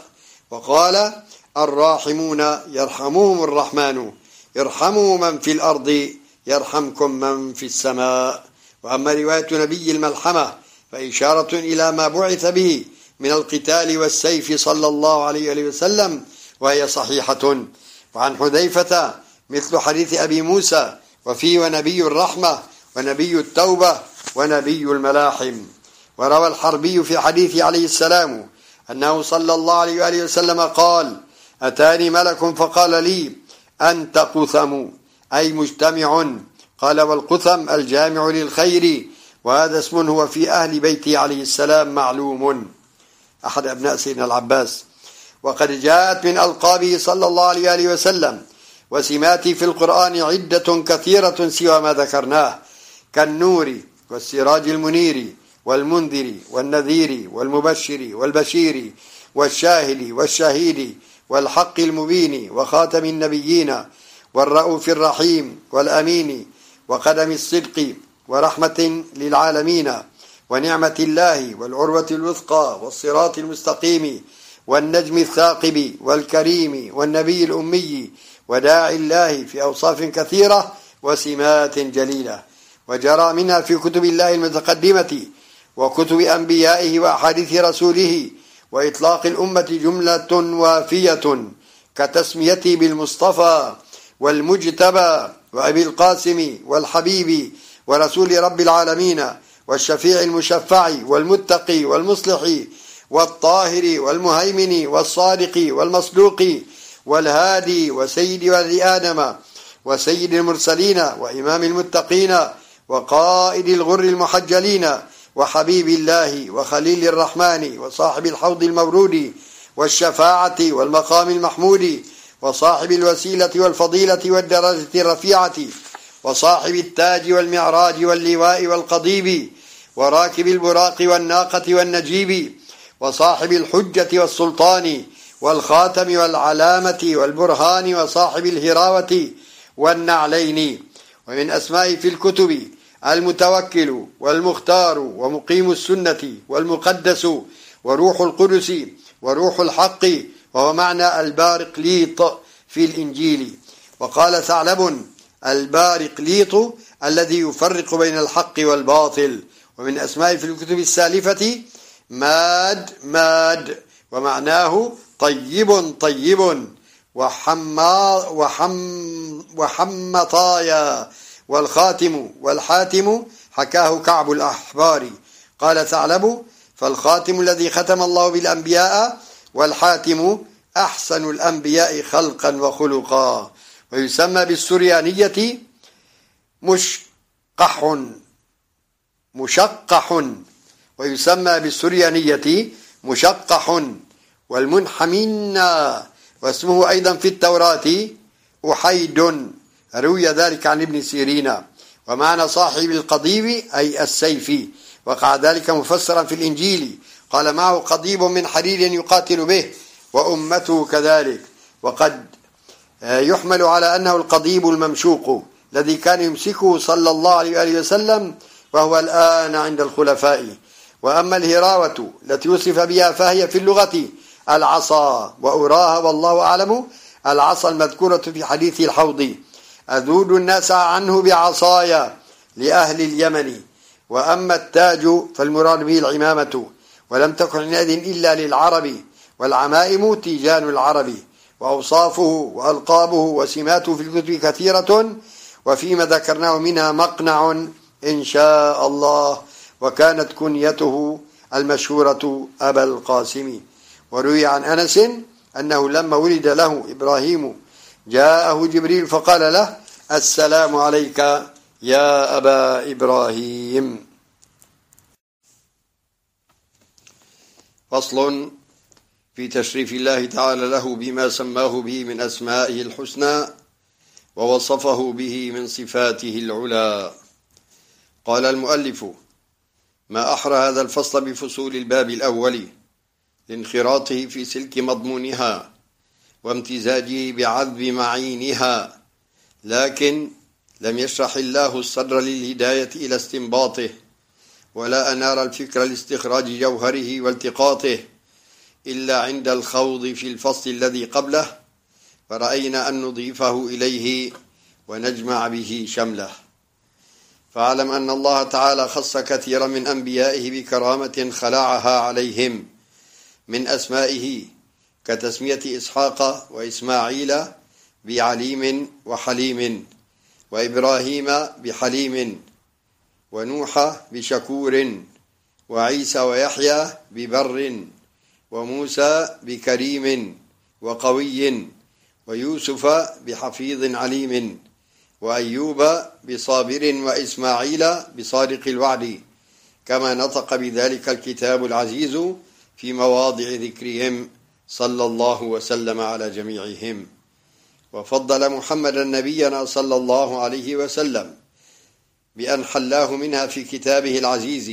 وقال الراحمون يرحمهم الرحمن ارحموا من في الأرض يرحمكم من في السماء وأما رواية نبي الملحمة فإشارة إلى ما بعث به من القتال والسيف صلى الله عليه وسلم وهي صحيحة. وعن حذيفة مثل حديث أبي موسى وفيه ونبي الرحمة ونبي التوبة ونبي الملاحم. وروى الحربي في حديثه عليه السلام أنه صلى الله عليه وآله وسلم قال أتاني ملك فقال لي أنت قثم أي مجتمع. قال والقثم الجامع للخير وهذا اسم هو في أهل بيته عليه السلام معلوم. أحد أبناء سيدنا العباس. وقد جاءت من ألقابه صلى الله عليه وسلم وسماته في القرآن عدة كثيرة سوى ما ذكرناه كالنور والسراج المنير والمنذر والنذير والمبشر والبشير والشاهد والشهيد والحق المبين وخاتم النبيين والرؤوف الرحيم والأمين وقدم الصدق ورحمة للعالمين ونعمة الله والعروة الوثقى والصراط المستقيم والنجم الثاقب والكريم والنبي الأمي وداعي الله في أوصاف كثيرة وسمات جليلة. وجرى منها في كتب الله المتقدمة وكتب أنبيائه وأحاديث رسوله وإطلاق الأمة جملة وافية كتسميته بالمصطفى والمجتبى وأبي القاسم والحبيب ورسول رب العالمين والشفيع المشفع والمتقي والمصلح والطاهر والمهيمن والصادق والمصدوق والهادي وسيد ولد آدم وسيد المرسلين وإمام المتقين وقائد الغر المحجلين وحبيب الله وخليل الرحمن وصاحب الحوض المورود والشفاعة والمقام المحمود وصاحب الوسيلة والفضيلة والدرجة الرفيعة وصاحب التاج والمعراج واللواء والقضيب وراكب البراق والناقة والنجيب وصاحب الحجة والسلطان والخاتم والعلامة والبرهان وصاحب الهراوة والنعلين. ومن أسماء في الكتب المتوكل والمختار ومقيم السنة والمقدس وروح القدس وروح الحق وهو معنى البارقليط في الإنجيل. وقال ثعلب البارقليط الذي يفرق بين الحق والباطل. ومن أسماء في الكتب السالفة ماد ماد. ومعناه طيب طيب. وحما وحم وحمطايا. والخاتم والحاتم حكاه كعب الأحبار. قال ثعلب فالخاتم الذي ختم الله بالأنبياء والحاتم أحسن الأنبياء خلقا وخلقا. ويسمى بالسريانية مشقح مشقح. ويسمى بالسريانية مشقح والمنحمين واسمه أيضا في التوراة أحيد روي ذلك عن ابن سيرين. ومعنى صاحب القضيب أي السيف. وقع ذلك مفسرا في الإنجيل. قال معه قضيب من حرير يقاتل به وأمته كذلك. وقد يحمل على أنه القضيب الممشوق الذي كان يمسكه صلى الله عليه وسلم وهو الآن عند الخلفاء. وأما الهراوة التي وصف بها فهي في اللغة العصا وأراها والله أعلم العصا المذكورة في حديث الحوض. أذود الناس عنه بعصايا لأهل اليمن. وأما التاج فالمراد به العمامة. ولم تكن عناد إلا للعرب والعمائم تيجان العرب. وأوصافه وألقابه وسماته في الكتب كثيرة. وفيما ذكرناه منها مقنع إن شاء الله. وكانت كنيته المشهورة أبا القاسم. وروي عن أنس أنه لما ولد له إبراهيم جاءه جبريل فقال له السلام عليك يا أبا إبراهيم. فصل في تشريف الله تعالى له بما سماه به من أسمائه الحسنى ووصفه به من صفاته العلى. قال المؤلف ما أحرى هذا الفصل بفصول الباب الأول لانخراطه في سلك مضمونها وامتزاجه بعذب معينها لكن لم يشرح الله الصدر للهداية إلى استنباطه ولا أنار الفكر لاستخراج جوهره والتقاطه إلا عند الخوض في الفصل الذي قبله فرأينا أن نضيفه إليه ونجمع به شمله. فاعلم أن الله تعالى خص كثيرا من أنبيائه بكرامة خلعها عليهم من أسمائه كتسمية إسحاق وإسماعيل بعليم وحليم وإبراهيم بحليم ونوح بشكور وعيسى ويحيى ببر وموسى بكريم وقوي ويوسف بحفيظ عليم. وأيوب بصابر وإسماعيل بصادق الوعد كما نطق بذلك الكتاب العزيز في مواضع ذكرهم صلى الله وسلم على جميعهم. وفضل محمدا نبينا صلى الله عليه وسلم بأن حلاه منها في كتابه العزيز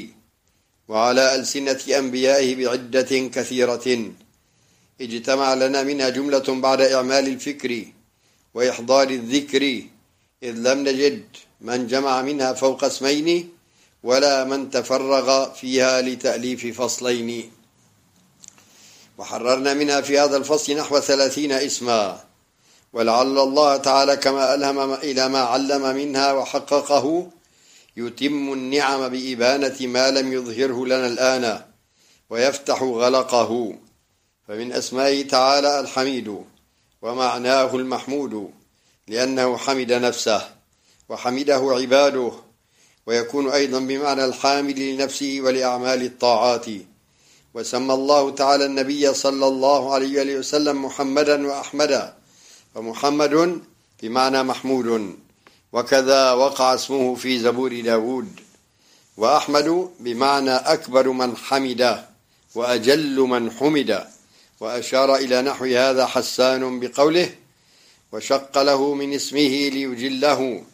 وعلى ألسنة أنبيائه بعدة كثيرة. اجتمع لنا منها جملة بعد إعمال الفكر وإحضار الذكر إذ لم نجد من جمع منها فوق اسمين ولا من تفرغ فيها لتأليف فصلين. وحررنا منها في هذا الفصل نحو ثلاثين اسما. ولعل الله تعالى كما ألهم إلى ما علم منها وحققه يتم النعم بإبانة ما لم يظهره لنا الآن ويفتح غلقه. فمن أسمائه تعالى الحميد ومعناه المحمود. لأنه حمد نفسه وحمده عباده ويكون أيضا بمعنى الحامد لنفسه ولأعمال الطاعات. وسمى الله تعالى النبي صلى الله عليه وسلم محمدا وأحمدا فمحمد بمعنى محمود. وكذا وقع اسمه في زبور داود. وأحمد بمعنى أكبر من حمد وأجل من حمد. وأشار إلى نحو هذا حسان بقوله وشق له من اسمه ليجله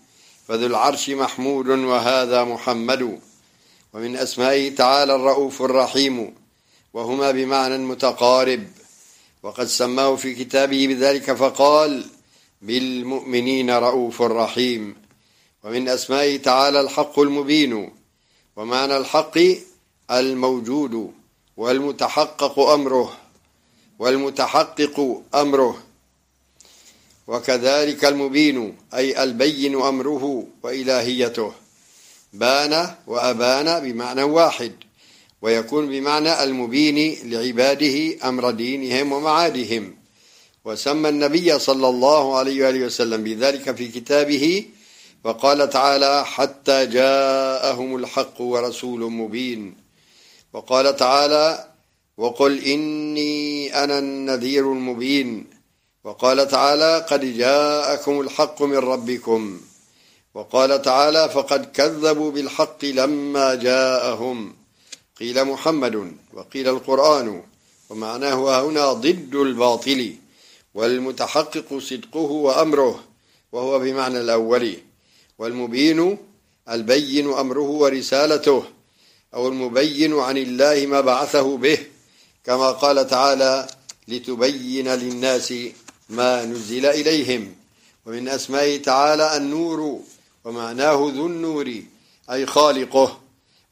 فذو العرش محمود وهذا محمد. ومن أسمائه تعالى الرؤوف الرحيم وهما بمعنى متقارب. وقد سماه في كتابه بذلك فقال بالمؤمنين رؤوف رحيم. ومن أسمائه تعالى الحق المبين ومعنى الحق الموجود والمتحقق أمره والمتحقق أمره. وكذلك المبين أي البين أمره وإلهيته بان وأبان بمعنى واحد ويكون بمعنى المبين لعباده أمر دينهم ومعادهم. وسمى النبي صلى الله عليه وآله وسلم بذلك في كتابه وقال تعالى حتى جاءهم الحق ورسول مبين وقال تعالى وقل إني أنا النذير المبين وقال تعالى قد جاءكم الحق من ربكم. وقال تعالى فقد كذبوا بالحق لما جاءهم. قيل محمد وقيل القرآن. ومعناه هنا ضد الباطل. والمتحقق صدقه وأمره. وهو بمعنى الأول. والمبين البين أمره ورسالته. أو المبين عن الله ما بعثه به. كما قال تعالى لتبين للناس ما نزل إليهم. ومن أسمائه تعالى النور ومعناه ذو النور أي خالقه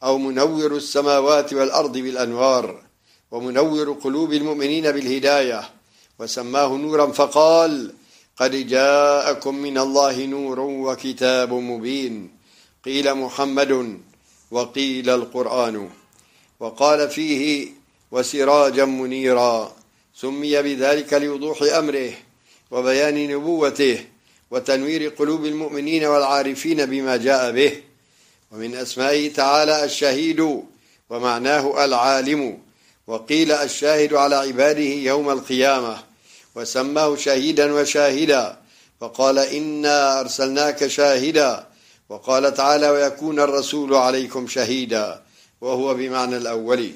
أو منور السماوات والأرض بالأنوار ومنور قلوب المؤمنين بالهداية. وسماه نورا فقال قد جاءكم من الله نور وكتاب مبين. قيل محمد وقيل القرآن. وقال فيه وسراجا منيرا. سمي بذلك لوضوح أمره. وبيان نبوته وتنوير قلوب المؤمنين والعارفين بما جاء به. ومن أسمائه تعالى الشهيد ومعناه العالم. وقيل الشاهد على عباده يوم القيامة. وسماه شهيدا وشاهدا. فقال إنا أرسلناك شاهدا. وقال تعالى ويكون الرسول عليكم شهيدا. وهو بمعنى الأول.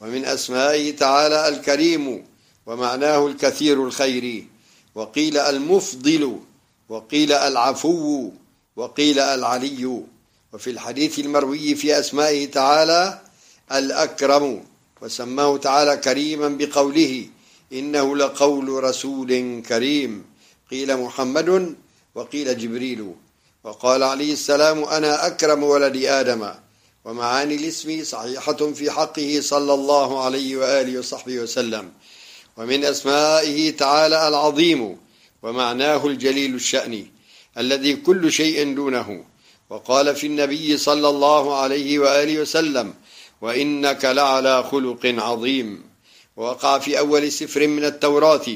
ومن أسمائه تعالى الكريم. ومعناه الكثير الخير. وقيل المفضل وقيل العفو وقيل العلي. وفي الحديث المروي في أسمائه تعالى الأكرم وسماه تعالى كريما بقوله إنه لقول رسول كريم. قيل محمد وقيل جبريل. وقال عليه السلام أنا أكرم ولد آدم. ومعاني الاسم صحيحة في حقه صلى الله عليه وآله وصحبه وسلم. ومن أسمائه تعالى العظيم ومعناه الجليل الشأن الذي كل شيء دونه. وقال في النبي صلى الله عليه وآله وسلم وإنك لعلى خلق عظيم. ووقع في أول سفر من التوراة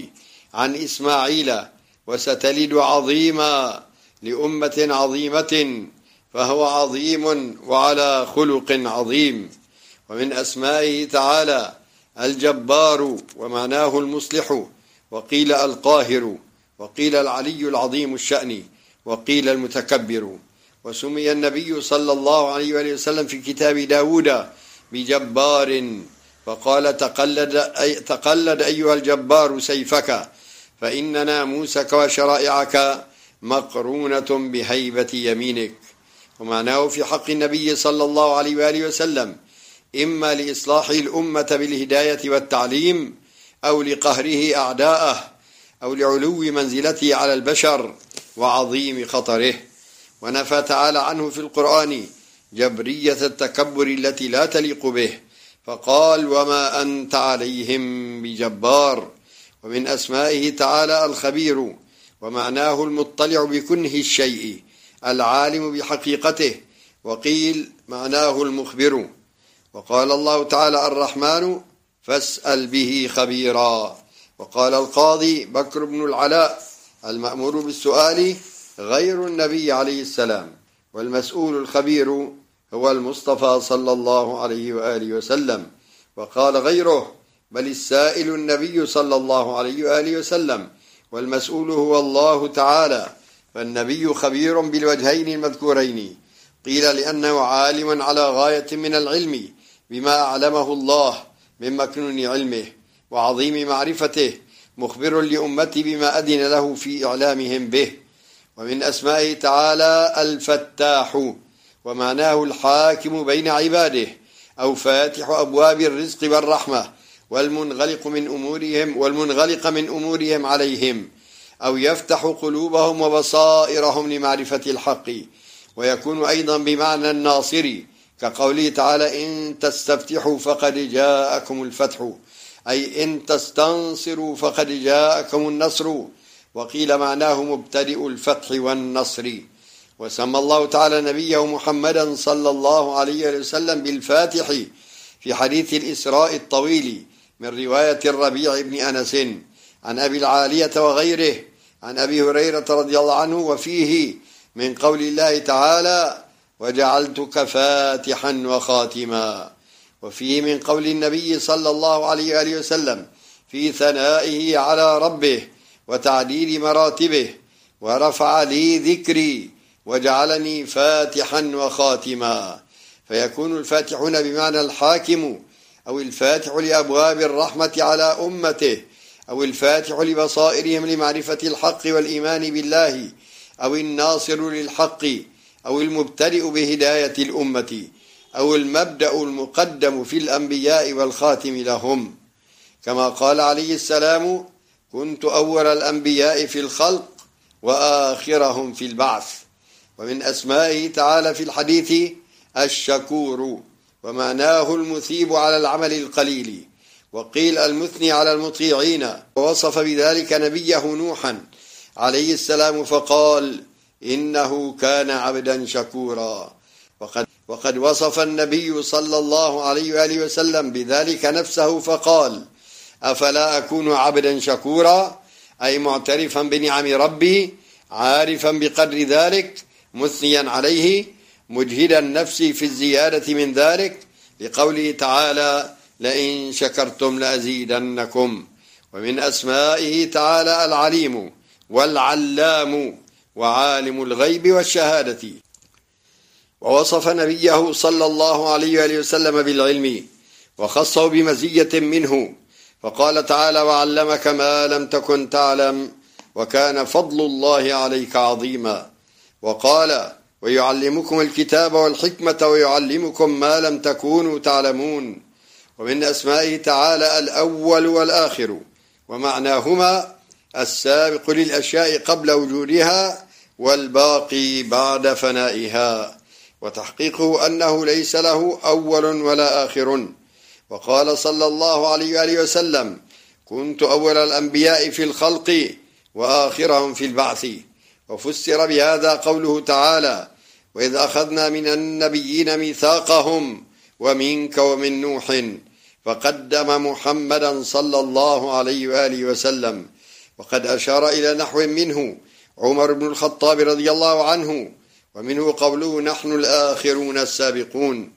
عن إسماعيل وستلد عظيما لأمة عظيمة فهو عظيم وعلى خلق عظيم. ومن أسمائه تعالى الجبار ومعناه المصلح وقيل القاهر وقيل العلي العظيم الشأن وقيل المتكبر. وسمي النبي صلى الله عليه وآله وسلم في كتاب داود بجبار فقال تقلد, أي تقلد أيها الجبار سيفك فإن ناموسك وشرائعك مقرونة بهيبة يمينك. ومعناه في حق النبي صلى الله عليه وآله وسلم إما لإصلاح الأمة بالهداية والتعليم أو لقهره أعداءه أو لعلو منزلته على البشر وعظيم خطره. ونفى تعالى عنه في القرآن جبرية التكبر التي لا تليق به فقال وما أنت عليهم بجبار ومن أسمائه تعالى الخبير ومعناه المطلع بكنه الشيء العالم بحقيقته وقيل معناه المخبر وقال الله تعالى الرحمن فاسأل به خبيرا. وقال القاضي بكر بن العلاء المأمور بالسؤال غير النبي عليه السلام والمسؤول الخبير هو المصطفى صلى الله عليه وآله وسلم. وقال غيره بل السائل النبي صلى الله عليه وآله وسلم والمسؤول هو الله تعالى فالنبي خبير بالوجهين المذكورين. قيل لأنه عالم على غاية من العلم بما أعلمه الله من مكنون علمه وعظيم معرفته مخبر لأمتي بما أذن له في إعلامهم به. ومن أسمائه تعالى الفتاح ومعناه الحاكم بين عباده أو فاتح أبواب الرزق والرحمة والمنغلق من أمورهم والمنغلق من أمورهم عليهم أو يفتح قلوبهم وبصائرهم لمعرفة الحق. ويكون أيضا بمعنى الناصر كقوله تعالى إن تستفتحوا فقد جاءكم الفتح. أي إن تستنصروا فقد جاءكم النصر. وقيل معناه مبتدئ الفتح والنصر. وسمى الله تعالى نبيه محمدا صلى الله عليه وسلم بالفاتح في حديث الإسراء الطويل من رواية الربيع بن أنس عن أبي العالية وغيره عن أبي هريرة رضي الله عنه. وفيه من قول الله تعالى وجعلتك فاتحا وخاتما. وفيه من قول النبي صلى الله عليه وآله وسلم في ثنائه على ربه وتعديل مراتبه ورفع لي ذكري وجعلني فاتحا وخاتما. فيكون الفاتحون بمعنى الحاكم أو الفاتح لأبواب الرحمة على أمته أو الفاتح لبصائرهم لمعرفة الحق والإيمان بالله أو الناصر للحق أو المبتدئ بهداية الأمة أو المبدأ المقدم في الأنبياء والخاتم لهم. كما قال عليه السلام كنت أول الأنبياء في الخلق وآخرهم في البعث ومن أسمائه تعالى في الحديث الشكور ومعناه المثيب على العمل القليل. وقيل المثني على المطيعين. ووصف بذلك نبيه نوحا عليه السلام فقال إنه كان عبدا شكورا. وقد, وقد وصف النبي صلى الله عليه وآله وسلم بذلك نفسه فقال أفلا أكون عبدا شكورا؟ أي معترفا بنعم ربي عارفا بقدر ذلك مثنيا عليه مجهدا نفسي في الزيادة من ذلك. لقوله تعالى لئن شكرتم لأزيدنكم. ومن أسمائه تعالى العليم والعلام. وعالم الغيب والشهادة. ووصف نبيه صلى الله عليه وسلم بالعلم وخصه بمزية منه. فقال تعالى وعلمك ما لم تكن تعلم وكان فضل الله عليك عظيما وقال ويعلمكم الكتاب والحكمة ويعلمكم ما لم تكونوا تعلمون ومن أسمائه تعالى الأول والآخر. ومعناهما السابق للأشياء قبل وجودها والباقي بعد فنائها. وتحقيقه أنه ليس له أول ولا آخر. وقال صلى الله عليه وآله وسلم كنت أول الأنبياء في الخلق وآخرهم في البعث وفسر بهذا قوله تعالى وإذ أخذنا من النبيين ميثاقهم ومنك ومن نوح فقدم محمدا صلى الله عليه وآله وسلم. وقد أشار إلى نحو منه عمر بن الخطاب رضي الله عنه ومنه قوله نحن الآخرون السابقون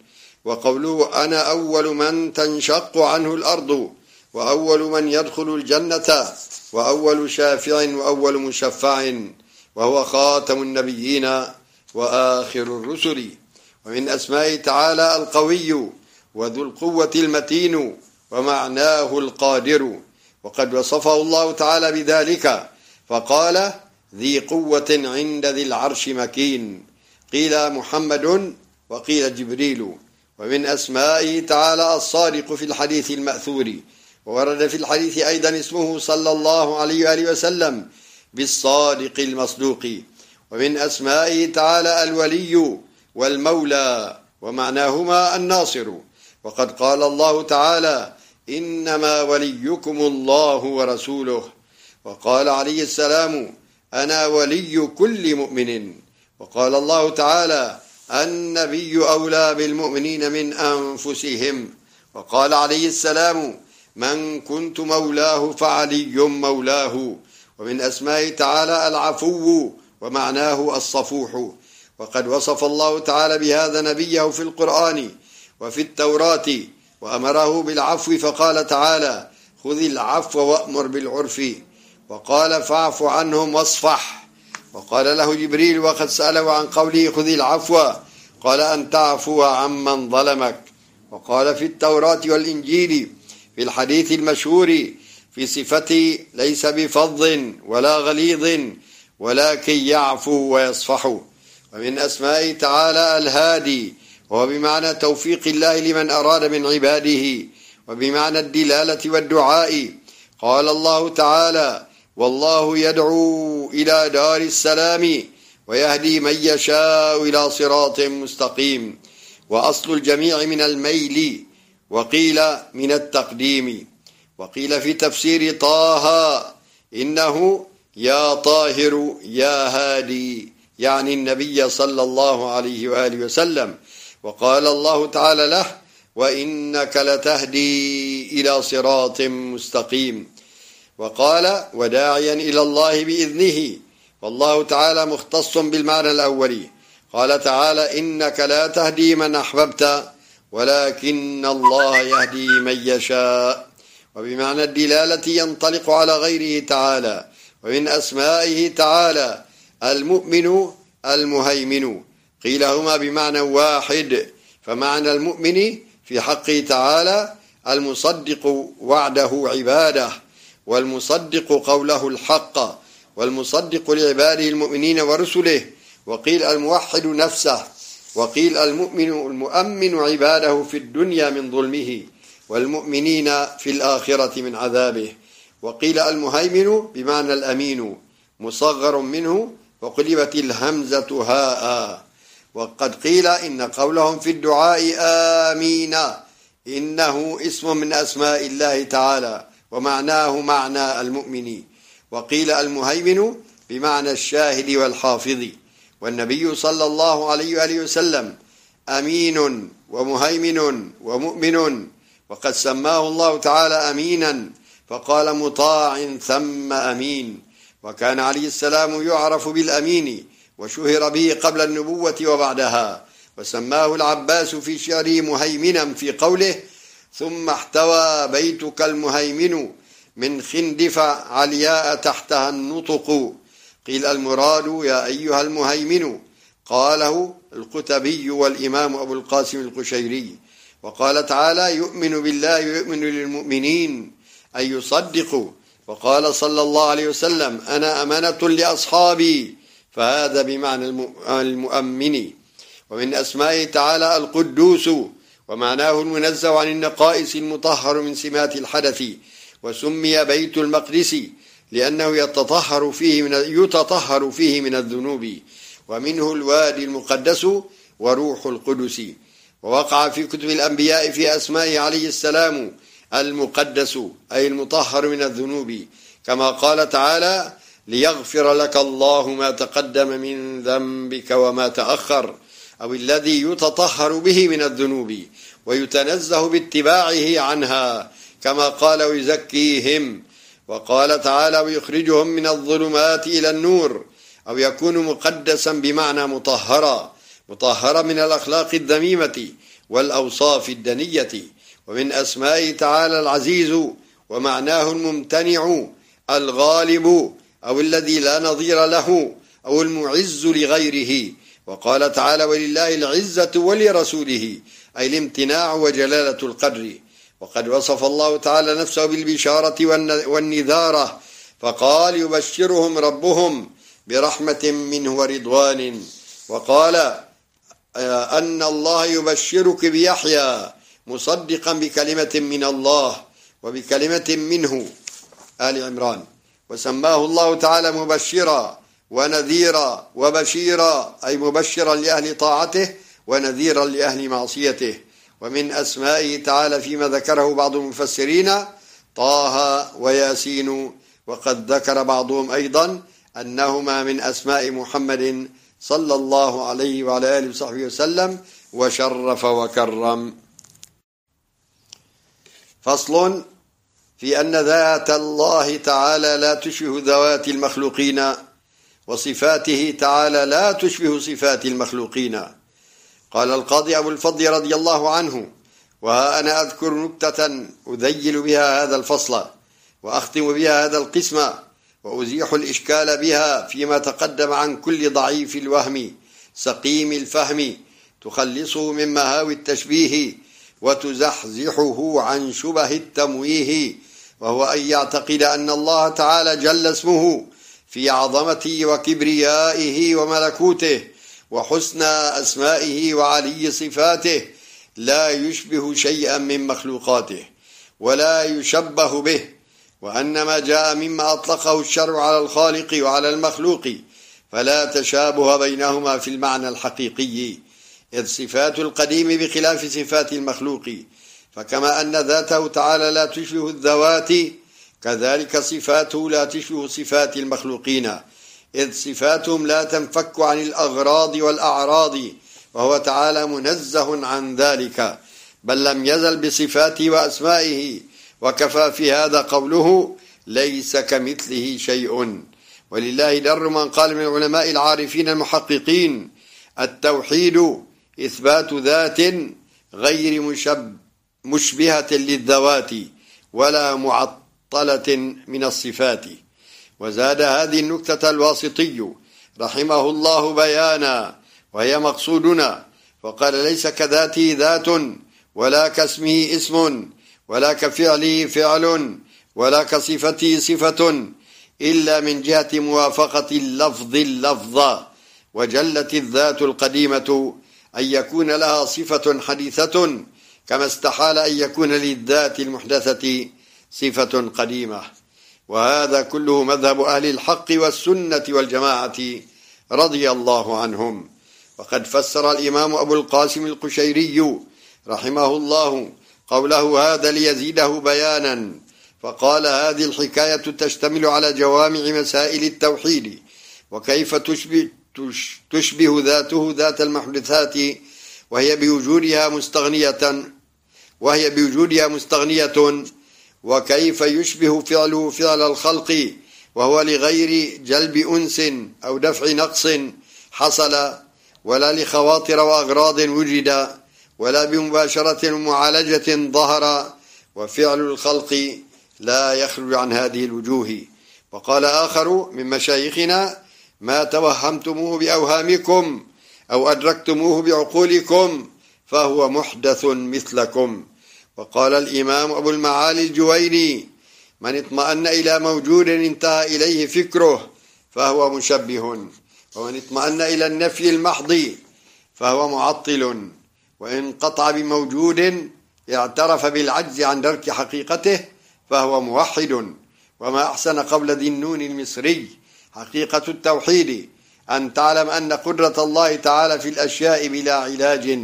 وقوله أنا أول من تنشق عنه الأرض وأول من يدخل الجنة وأول شافع وأول مشفع وهو خاتم النبيين وآخر الرسل. ومن أسماء تعالى القوي وذو القوة المتين ومعناه القادر. وقد وصفه الله تعالى بذلك فقال ذي قوة عند ذي العرش مكين. قيل محمد وقيل جبريل. ومن أسمائه تعالى الصادق في الحديث المأثور. وورد في الحديث أيضا اسمه صلى الله عليه وآله وسلم بالصادق المصدوق. ومن أسمائه تعالى الولي والمولى ومعناهما الناصر. وقد قال الله تعالى إنما وليكم الله ورسوله. وقال عليه السلام أنا ولي كل مؤمن. وقال الله تعالى النبي أولى بالمؤمنين من أنفسهم. وقال عليه السلام من كنت مولاه فعلي مولاه. ومن أسماء تعالى العفو ومعناه الصفوح. وقد وصف الله تعالى بهذا نبيه في القرآن وفي التوراة وأمره بالعفو فقال تعالى خذ العفو وأمر بالعرف. وقال فاعف عنهم واصفح. وقال له جبريل وقد سأله عن قوله خذ العفو. قال أن تعفو عمن ظلمك. وقال في التوراة والإنجيل في الحديث المشهور في صفتي ليس بفظ ولا غليظ ولكن يعفو ويصفح. ومن أسماء تعالى الهادي. وهو بمعنى توفيق الله لمن أراد من عباده. وبمعنى الدلالة والدعاء. قال الله تعالى والله يدعو إلى دار السلام ويهدي من يشاء إلى صراط مستقيم. وأصل الجميع من الميل وقيل من التقديم. وقيل في تفسير طه إنه يا طاهر يا هادي يعني النبي صلى الله عليه وآله وسلم. وقال الله تعالى له وإنك لتهدي إلى صراط مستقيم. وقال وداعيا إلى الله بإذنه. والله تعالى مختص بالمعنى الأولي قال تعالى إنك لا تهدي من أحببت ولكن الله يهدي من يشاء. وبمعنى الدلالة ينطلق على غيره تعالى. ومن أسمائه تعالى المؤمن المهيمن. قيل هما بمعنى واحد. فمعنى المؤمن في حقه تعالى المصدق وعده عباده. والمصدق قوله الحق والمصدق لعباده المؤمنين ورسله وقيل الموحد نفسه وقيل المؤمن المؤمن عباده في الدنيا من ظلمه والمؤمنين في الآخرة من عذابه. وقيل المهيمن بمعنى الأمين مصغر منه وقلبت الهمزة هاء. وقد قيل إن قولهم في الدعاء آمين إنه اسم من أسماء الله تعالى. ومعناه معنى المؤمن. وقيل المهيمن بمعنى الشاهد والحافظ. والنبي صلى الله عليه وآله وسلم أمين ومهيمن ومؤمن. وقد سماه الله تعالى أمينا فقال مطاع ثم أمين. وكان عليه السلام يعرف بالأمين وشهر به قبل النبوة وبعدها. وسماه العباس في شعره مهيمنا في قوله ثم احتوى بيتك المهيمن من خندف علياء تحتها النطق. قيل المراد يا أيها المهيمن. قاله القتبي والإمام أبو القاسم القشيري. وقال تعالى يؤمن بالله ويؤمن للمؤمنين أي يصدق وقال صلى الله عليه وسلم أنا أمانة لأصحابي. فهذا بمعنى المؤمن. ومن أسمائه تعالى القدوس. ومعناه المنزه عن النقائص المطهر من سمات الحدث وسمي بيت المقدس لأنه يتطهر فيه من يتطهر فيه من الذنوب ومنه الوادي المقدس وروح القدس. ووقع في كتب الأنبياء في أسمائه عليه السلام المقدس أي المطهر من الذنوب. كما قال تعالى ليغفر لك الله ما تقدم من ذنبك وما تأخر أو الذي يتطهر به من الذنوب ويتنزه باتباعه عنها كما قال ويزكيهم وقال تعالى ويخرجهم من الظلمات إلى النور أو يكون مقدسا بمعنى مطهرا مطهرا من الأخلاق الذميمة والأوصاف الدنية. ومن أسمائه تعالى العزيز ومعناه الممتنع الغالب أو الذي لا نظير له أو المعز لغيره. وقال تعالى ولله العزة ولرسوله أي الامتناع وجلالة القدر. وقد وصف الله تعالى نفسه بالبشارة والنذارة فقال يبشرهم ربهم برحمة منه ورضوان. وقال آه، أن الله يبشرك بيحيى مصدقا بكلمة من الله وبكلمة منه. آل عمران. وسماه الله تعالى مبشرا. ونذيرا وبشيرا أي مبشرا لأهل طاعته ونذيرا لأهل معصيته. ومن أسمائه تعالى فيما ذكره بعض المفسرين طه وياسين وقد ذكر بعضهم أيضا أنهما من أسماء محمد صلى الله عليه وعلى آله وصحبه وسلم وشرف وكرم. فصل في أن ذات الله تعالى لا تشبه ذوات المخلوقين. وصفاته تعالى لا تشبه صفات المخلوقين. قال القاضي أبو الفضل رضي الله عنه وها أنا أذكر نكتة أذيل بها هذا الفصل وأختم بها هذا القسم وأزيح الإشكال بها فيما تقدم عن كل ضعيف الوهم سقيم الفهم تخلصه من مهاوي التشبيه وتزحزحه عن شبه التمويه وهو أن يعتقد أن الله تعالى جل اسمه في عظمته وكبريائه وملكوته وحسن أسمائه وعلي صفاته لا يشبه شيئا من مخلوقاته ولا يشبه به وأن ما جاء مما أطلقه الشرع على الخالق وعلى المخلوق فلا تشابه بينهما في المعنى الحقيقي إذ صفات القديم بخلاف صفات المخلوق فكما أن ذاته تعالى لا تشبه الذوات كذلك صفاته لا تشبه صفات المخلوقين إذ صفاتهم لا تنفك عن الأغراض والأعراض وهو تعالى منزه عن ذلك بل لم يزل بصفاته وأسمائه وكفى في هذا قوله ليس كمثله شيء. ولله در من قال من العلماء العارفين المحققين التوحيد إثبات ذات غير مشب مشبهة للذوات ولا معطلة من الصفات. وزاد هذه النكتة الواسطي رحمه الله بيانا وهي مقصودنا. وقال ليس كذاته ذات ولا كاسمه اسم ولا كفعله فعل ولا كصفته صفة إلا من جهة موافقة اللفظ اللفظ. وجلت الذات القديمة أن يكون لها صفة حديثة كما استحال أن يكون للذات المحدثة صفة قديمة. وهذا كله مذهب أهل الحق والسنة والجماعة رضي الله عنهم. وقد فسر الإمام أبو القاسم القشيري رحمه الله قوله هذا ليزيده بيانا. فقال هذه الحكاية تشتمل على جوامع مسائل التوحيد. وكيف تشبه, تشبه ذاته ذات المحدثات. وهي بوجودها مستغنية وهي بوجودها مستغنية وكيف يشبه فعله فعل الخلق وهو لغير جلب أنس أو دفع نقص حصل ولا لخواطر وأغراض وجد ولا بمباشرة ومعالجة ظهر وفعل الخلق لا يخرج عن هذه الوجوه. وقال آخر من مشايخنا ما توهمتموه بأوهامكم أو أدركتموه بعقولكم فهو محدث مثلكم. وقال الإمام أبو المعالي الجويني من اطمأن إلى موجود انتهى إليه فكره فهو مشبه ومن اطمأن إلى النفي المحض فهو معطل وإن قطع بموجود اعترف بالعجز عن درك حقيقته فهو موحد وما أحسن قول ذي النون المصري حقيقة التوحيد أن تعلم أن قدرة الله تعالى في الأشياء بلا علاج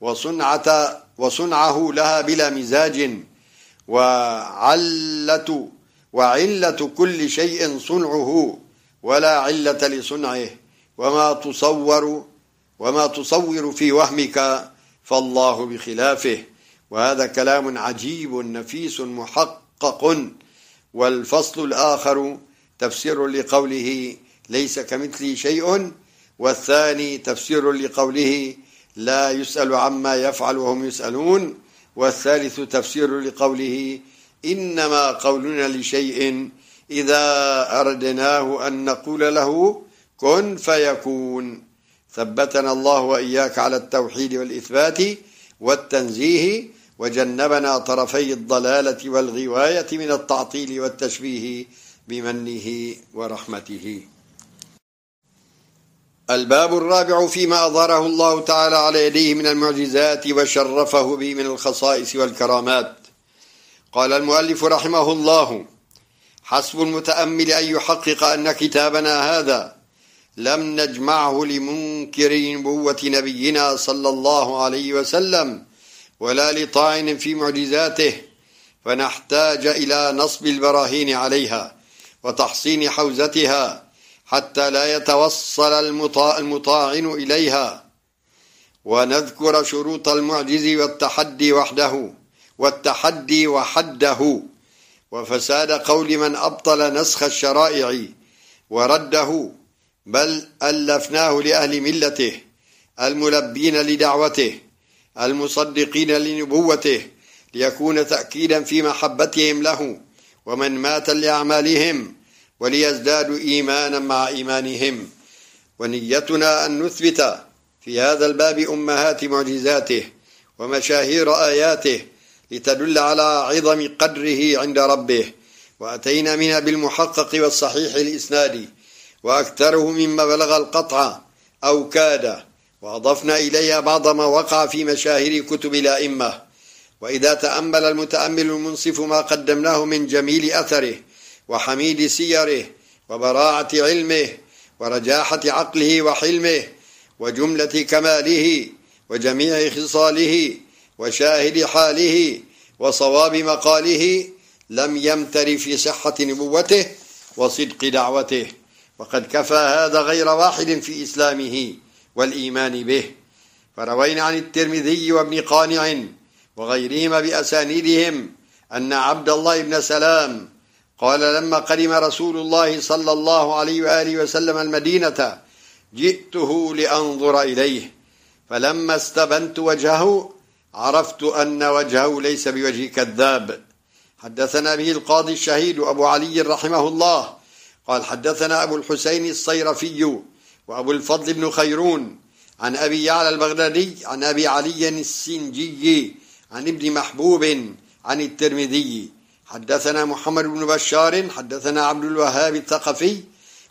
وصنعة وصنعه لها بلا مزاج. وعلة وعلة كل شيء صنعه ولا علة لصنعه. وما تصور وما تصور في وهمك فالله بخلافه. وهذا كلام عجيب نفيس محقق. والفصل الآخر تفسير لقوله ليس كمثله شيء. والثاني تفسير لقوله لا يسأل عما يفعل وهم يسألون. والثالث تفسير لقوله إنما قولنا لشيء إذا أردناه أن نقول له كن فيكون. ثبتنا الله وإياك على التوحيد والإثبات والتنزيه وجنبنا طرفي الضلالة والغواية من التعطيل والتشبيه بمنه ورحمته. الباب الرابع فيما أظهره الله تعالى على يديه من المعجزات وشرفه به من الخصائص والكرامات. قال المؤلف رحمه الله حسب المتأمل أن يحقق أن كتابنا هذا لم نجمعه لمنكر نبوة نبينا صلى الله عليه وسلم ولا لطاعن في معجزاته فنحتاج إلى نصب البراهين عليها وتحصين حوزتها حتى لا يتوصل المطاعن إليها. ونذكر شروط المعجز والتحدي وحده والتحدي وحده. وفساد قول من أبطل نسخ الشرائع ورده. بل ألفناه لأهل ملته الملبين لدعوته المصدقين لنبوته ليكون تأكيدا في محبتهم له ومن مات لأعمالهم. وليزدادوا إيمانا مع إيمانهم. ونيتنا أن نثبت في هذا الباب أمهات معجزاته ومشاهير آياته لتدل على عظم قدره عند ربه. وأتينا منها بالمحقق والصحيح الإسناد وأكثره مما بلغ القطع أو كاد وأضفنا إليها بعض ما وقع في مشاهير كتب الأئمة. وإذا تأمل المتأمل المنصف ما قدمناه من جميل أثره وحميد سيره وبراعة علمه ورجاحة عقله وحلمه وجملة كماله وجميع خصاله وشاهد حاله وصواب مقاله لم يمتر في صحة نبوته وصدق دعوته. وقد كفى هذا غير واحد في إسلامه والإيمان به. فروينا عن الترمذي وابن قانع وغيرهما بأسانيدهم أن عبد الله بن سلام قال لما قدم رسول الله صلى الله عليه وآله وسلم المدينة جئته لأنظر إليه. فلما استبنت وجهه عرفت أن وجهه ليس بوجه كذاب. حدثنا به القاضي الشهيد أبو علي رحمه الله. قال حدثنا أبو الحسين الصيرفي وأبو الفضل بن خيرون عن أبي يعلى البغدادي عن أبي علي السنجي عن ابن محبوب عن الترمذي. حدثنا محمد بن بشار حدثنا عبد الوهاب الثقفي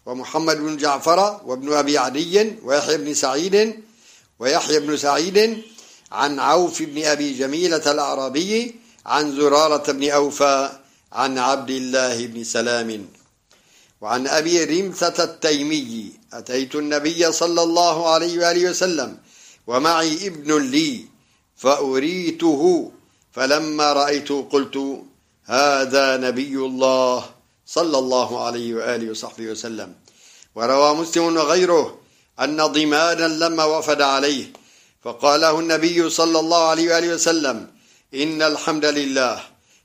ومحمد بن جعفر وابن أبي عدي ويحيى بن سعيد ويحيى بن سعيد عن عوف بن أبي جميلة الأعرابي عن زرارة بن أوفى عن عبد الله بن سلام وعن أبي رمثة التيمي. أتيت النبي صلى الله عليه وآله وسلم ومعي ابن لي فأريته فلما رأيته قلت هذا نبي الله صلى الله عليه وآله وصحبه وسلم. وروى مسلم وغيره أن ضمادا لما وفد عليه فقال له النبي صلى الله عليه وآله وسلم إن الحمد لله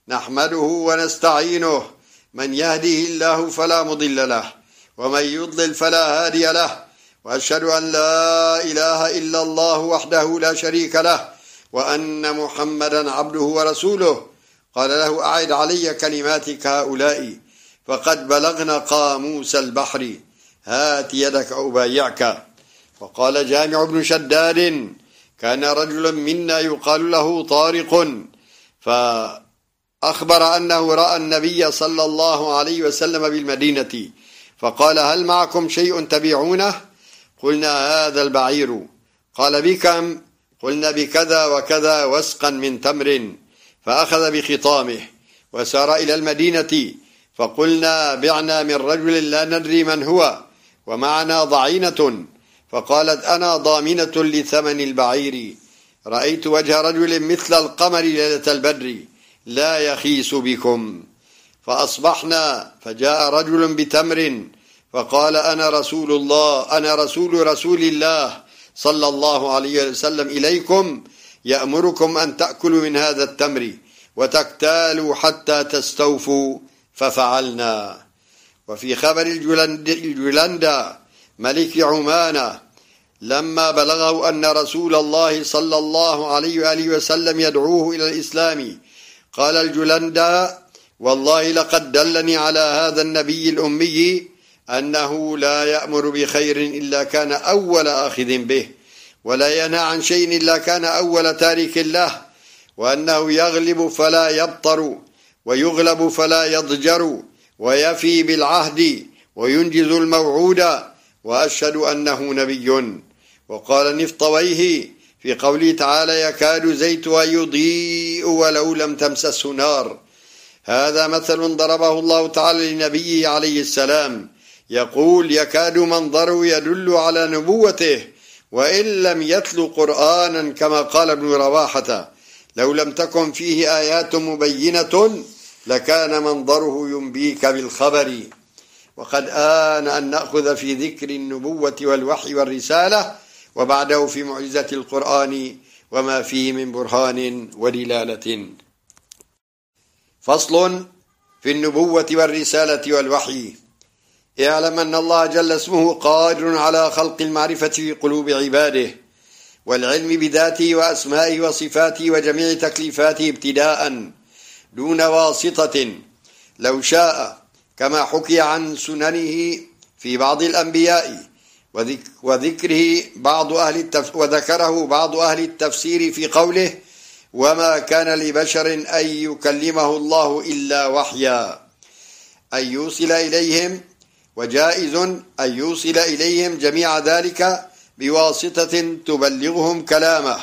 نحمده ونستعينه من يهده الله فلا مضل له ومن يضلل فلا هادي له وأشهد أن لا إله إلا الله وحده لا شريك له وأن محمدا عبده ورسوله قال له أعد علي كلماتك هؤلاء فقد بلغنا قاموس البحر. هات يدك أبايعك وقال جامع بن شداد كان رجل منا يقال له طارق. فأخبر أنه رأى النبي صلى الله عليه وسلم بالمدينة. فقال هل معكم شيء تبيعونه؟ قلنا هذا البعير. قال بكم؟ قلنا بكذا وكذا وسقا من تمر. فأخذ بخطامه وسار إلى المدينة فقلنا بعنا من رجل لا ندري من هو ومعنا ضعينة فقالت أنا ضامنة لثمن البعير. رأيت وجه رجل مثل القمر ليلة البدر لا يخيس بكم. فأصبحنا فجاء رجل بتمر فقال أنا رسول الله أنا رسول رسول الله صلى الله عليه وسلم إليكم يأمركم أن تأكلوا من هذا التمر وتكتالوا حتى تستوفوا ففعلنا. وفي خبر الجلند ملك عمانة لما بلغه أن رسول الله صلى الله عليه وآله وسلم يدعوه إلى الإسلام قال الجلند والله لقد دلني على هذا النبي الأمي أنه لا يأمر بخير إلا كان أول آخذ به. ولا ينهى عن شيء إلا كان أول تارك له وأنه يغلب فلا يبطر ويغلب فلا يضجر ويفي بالعهد وينجز الموعود وأشهد أنه نبي. وقال نفطويه في قوله تعالى يكاد زيتها يضيء ولو لم تمسسه نار. هذا مثل ضربه الله تعالى لنبيه عليه السلام يقول يكاد منظره يدل على نبوته وإن لم يتلو قرآنا كما قال ابن رواحة لو لم تكن فيه آيات مبينة لكان منظره ينبيك بالخبر. وقد آن أن نأخذ في ذكر النبوة والوحي والرسالة وبعده في معجزة القرآن وما فيه من برهان ودلالة. فصل في النبوة والرسالة والوحي. اعلم أن الله جل اسمه قادر على خلق المعرفة في قلوب عباده والعلم بذاته وأسمائه وصفاته وجميع تكليفاته ابتداء دون واسطة. لو شاء كما حكي عن سننه في بعض الأنبياء وذكره بعض أهل التف... وذكره بعض أهل التفسير في قوله وما كان لبشر أن يكلمه الله إلا وحيا أن يوصل إليهم وجائز أن يوصل إليهم جميع ذلك بواسطة تبلغهم كلامه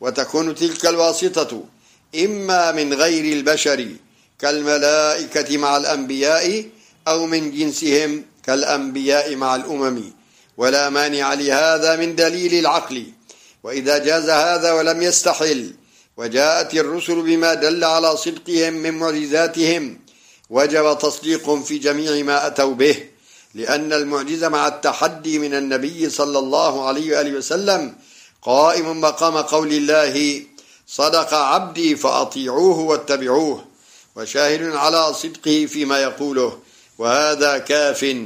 وتكون تلك الواسطة إما من غير البشر كالملائكة مع الأنبياء أو من جنسهم كالأنبياء مع الأمم ولا مانع لهذا من دليل العقل. وإذا جاز هذا ولم يستحل وجاءت الرسل بما دل على صدقهم من معجزاتهم وجب تصديق في جميع ما أتوا به. لأن المعجزة مع التحدي من النبي صلى الله عليه وآله وسلم قائم مقام قول الله صدق عبدي فأطيعوه واتبعوه وشاهد على صدقه فيما يقوله وهذا كاف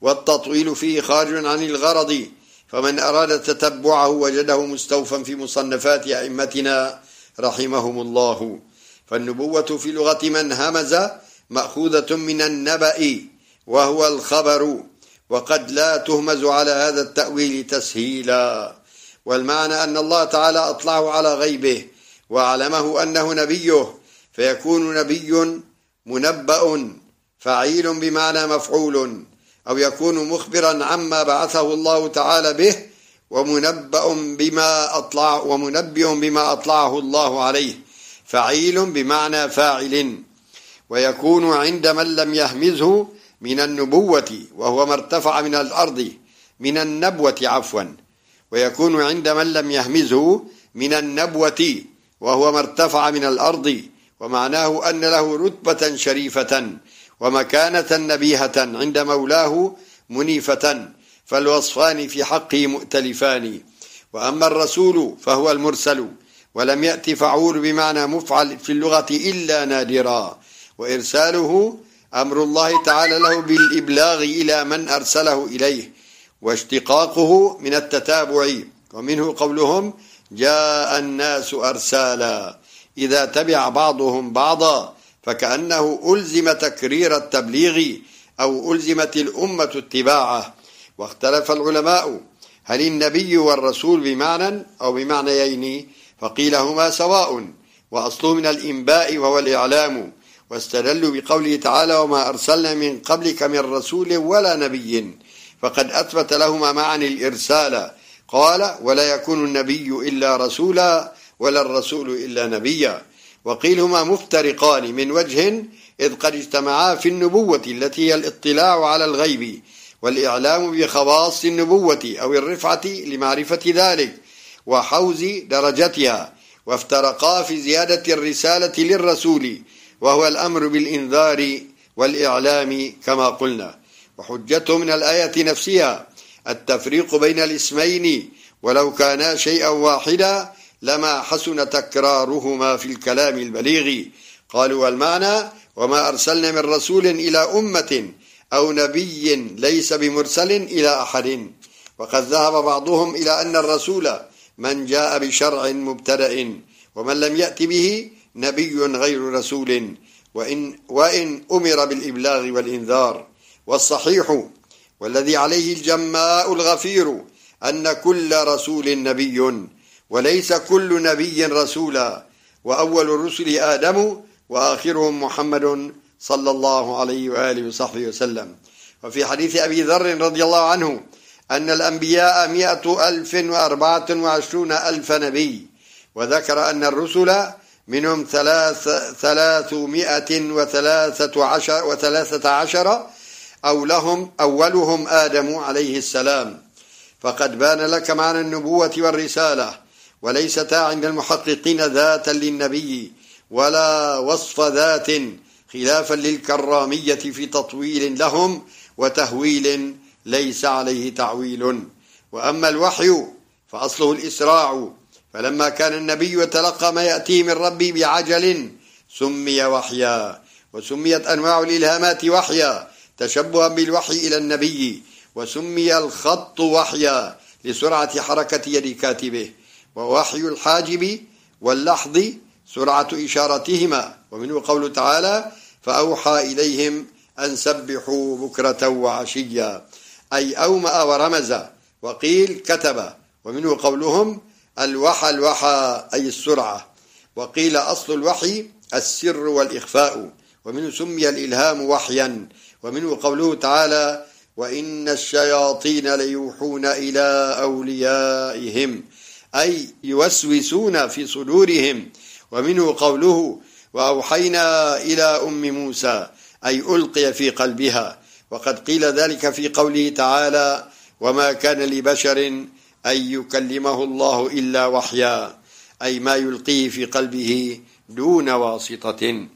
والتطويل فيه خارج عن الغرض فمن أراد تتبعه وجده مستوفا في مصنفات أئمتنا رحمهم الله. فالنبوة في لغة من همز مأخوذة من النبأ. وهو الخبر وقد لا تهمز على هذا التأويل تسهيلا. والمعنى أن الله تعالى أطلعه على غيبه وأعلمه أنه نبيه فيكون نبي منبأ فعيل بمعنى مفعول أو يكون مخبرا عما بعثه الله تعالى به ومنبأ بما أطلع ومنبئ بما أطلعه الله عليه فعيل بمعنى فاعل. ويكون عند من لم يهمزه من النبوة وهو ما ارتفع من الأرض من النبوة عفوا. ويكون عند من لم يهمزه من النبوة وهو ما ارتفع من الأرض. ومعناه أن له رتبة شريفة ومكانة نبيهة عند مولاه منيفة فالوصفان في حقه مؤتلفان. وأما الرسول فهو المرسل ولم يأت فعول بمعنى مفعل في اللغة إلا نادرا. وإرساله أمر الله تعالى له بالإبلاغ إلى من أرسله إليه واشتقاقه من التتابع ومنه قولهم جاء الناس أرسالا إذا تبع بعضهم بعضا فكأنه ألزم تكرير التبليغ أو ألزمت الأمة اتباعه واختلف العلماء هل النبي والرسول بمعنى أو بمعنيين فقيل هما سواء وأصله من الإنباء وهو الإعلام واستدلوا بقوله تعالى وما أرسلنا من قبلك من رسول ولا نبي فقد أثبت لهما معنى الإرسال. قال ولا يكون النبي إلا رسولا ولا الرسول إلا نبيا. وقيل هما مفترقان من وجه إذ قد اجتمعا في النبوة التي هي الاطلاع على الغيب والإعلام بخواص النبوة أو الرفعة لمعرفة ذلك وحوز درجتها وافترقا في زيادة الرسالة للرسول وهو الأمر بالإنذار والإعلام كما قلنا. وحجته من الآية نفسها التفريق بين الاسمين ولو كانا شيئا واحدا لما حسن تكرارهما في الكلام البليغ. قالوا والمعنى وما أرسلنا من رسول إلى أمة أو نبي ليس بمرسل إلى أحد. وقد ذهب بعضهم إلى أن الرسول من جاء بشرع مبتدأ ومن لم يأت به نبي غير رسول وإن, وإن أمر بالإبلاغ والإنذار. والصحيح والذي عليه الجماء الغفير أن كل رسول نبي وليس كل نبي رسولا. وأول الرسل آدم وآخرهم محمد صلى الله عليه وآله وصحبه وسلم. وفي حديث أبي ذر رضي الله عنه أن الأنبياء مئة ألف وأربعة وعشرون ألف نبي. وذكر أن الرسل منهم ثلاث ثلاثمائة وثلاثة عشر, وثلاثة عشر أو لهم أولهم آدم عليه السلام. فقد بان لك معنى النبوة والرسالة وليستا عند المحققين ذاتا للنبي ولا وصف ذات خلافا للكرامية في تطويل لهم وتهويل ليس عليه تعويل. وأما الوحي فأصله الإسراع فلما كان النبي يتلقى ما يأتيه من ربي بعجل سمي وحيا وسميت أنواع الإلهامات وحيا تشبها بالوحي إلى النبي وسمي الخط وحيا لسرعة حركة يد كاتبه ووحي الحاجب واللحظ سرعة إشارتهما. ومنه قول تعالى فأوحى إليهم أن سبحوا بكرة وعشيا أي أومأ ورمز وقيل كتب. ومنه قولهم الوحى الوحى أي السرعة. وقيل أصل الوحي السر والإخفاء ومنه سمي الإلهام وحيا ومنه قوله تعالى وإن الشياطين ليوحون إلى أوليائهم أي يوسوسون في صدورهم. ومنه قوله وأوحينا إلى أم موسى أي ألقي في قلبها. وقد قيل ذلك في قوله تعالى وما كان لبشر أن يكلمه الله إلا وحيا أي ما يلقيه في قلبه دون واسطة.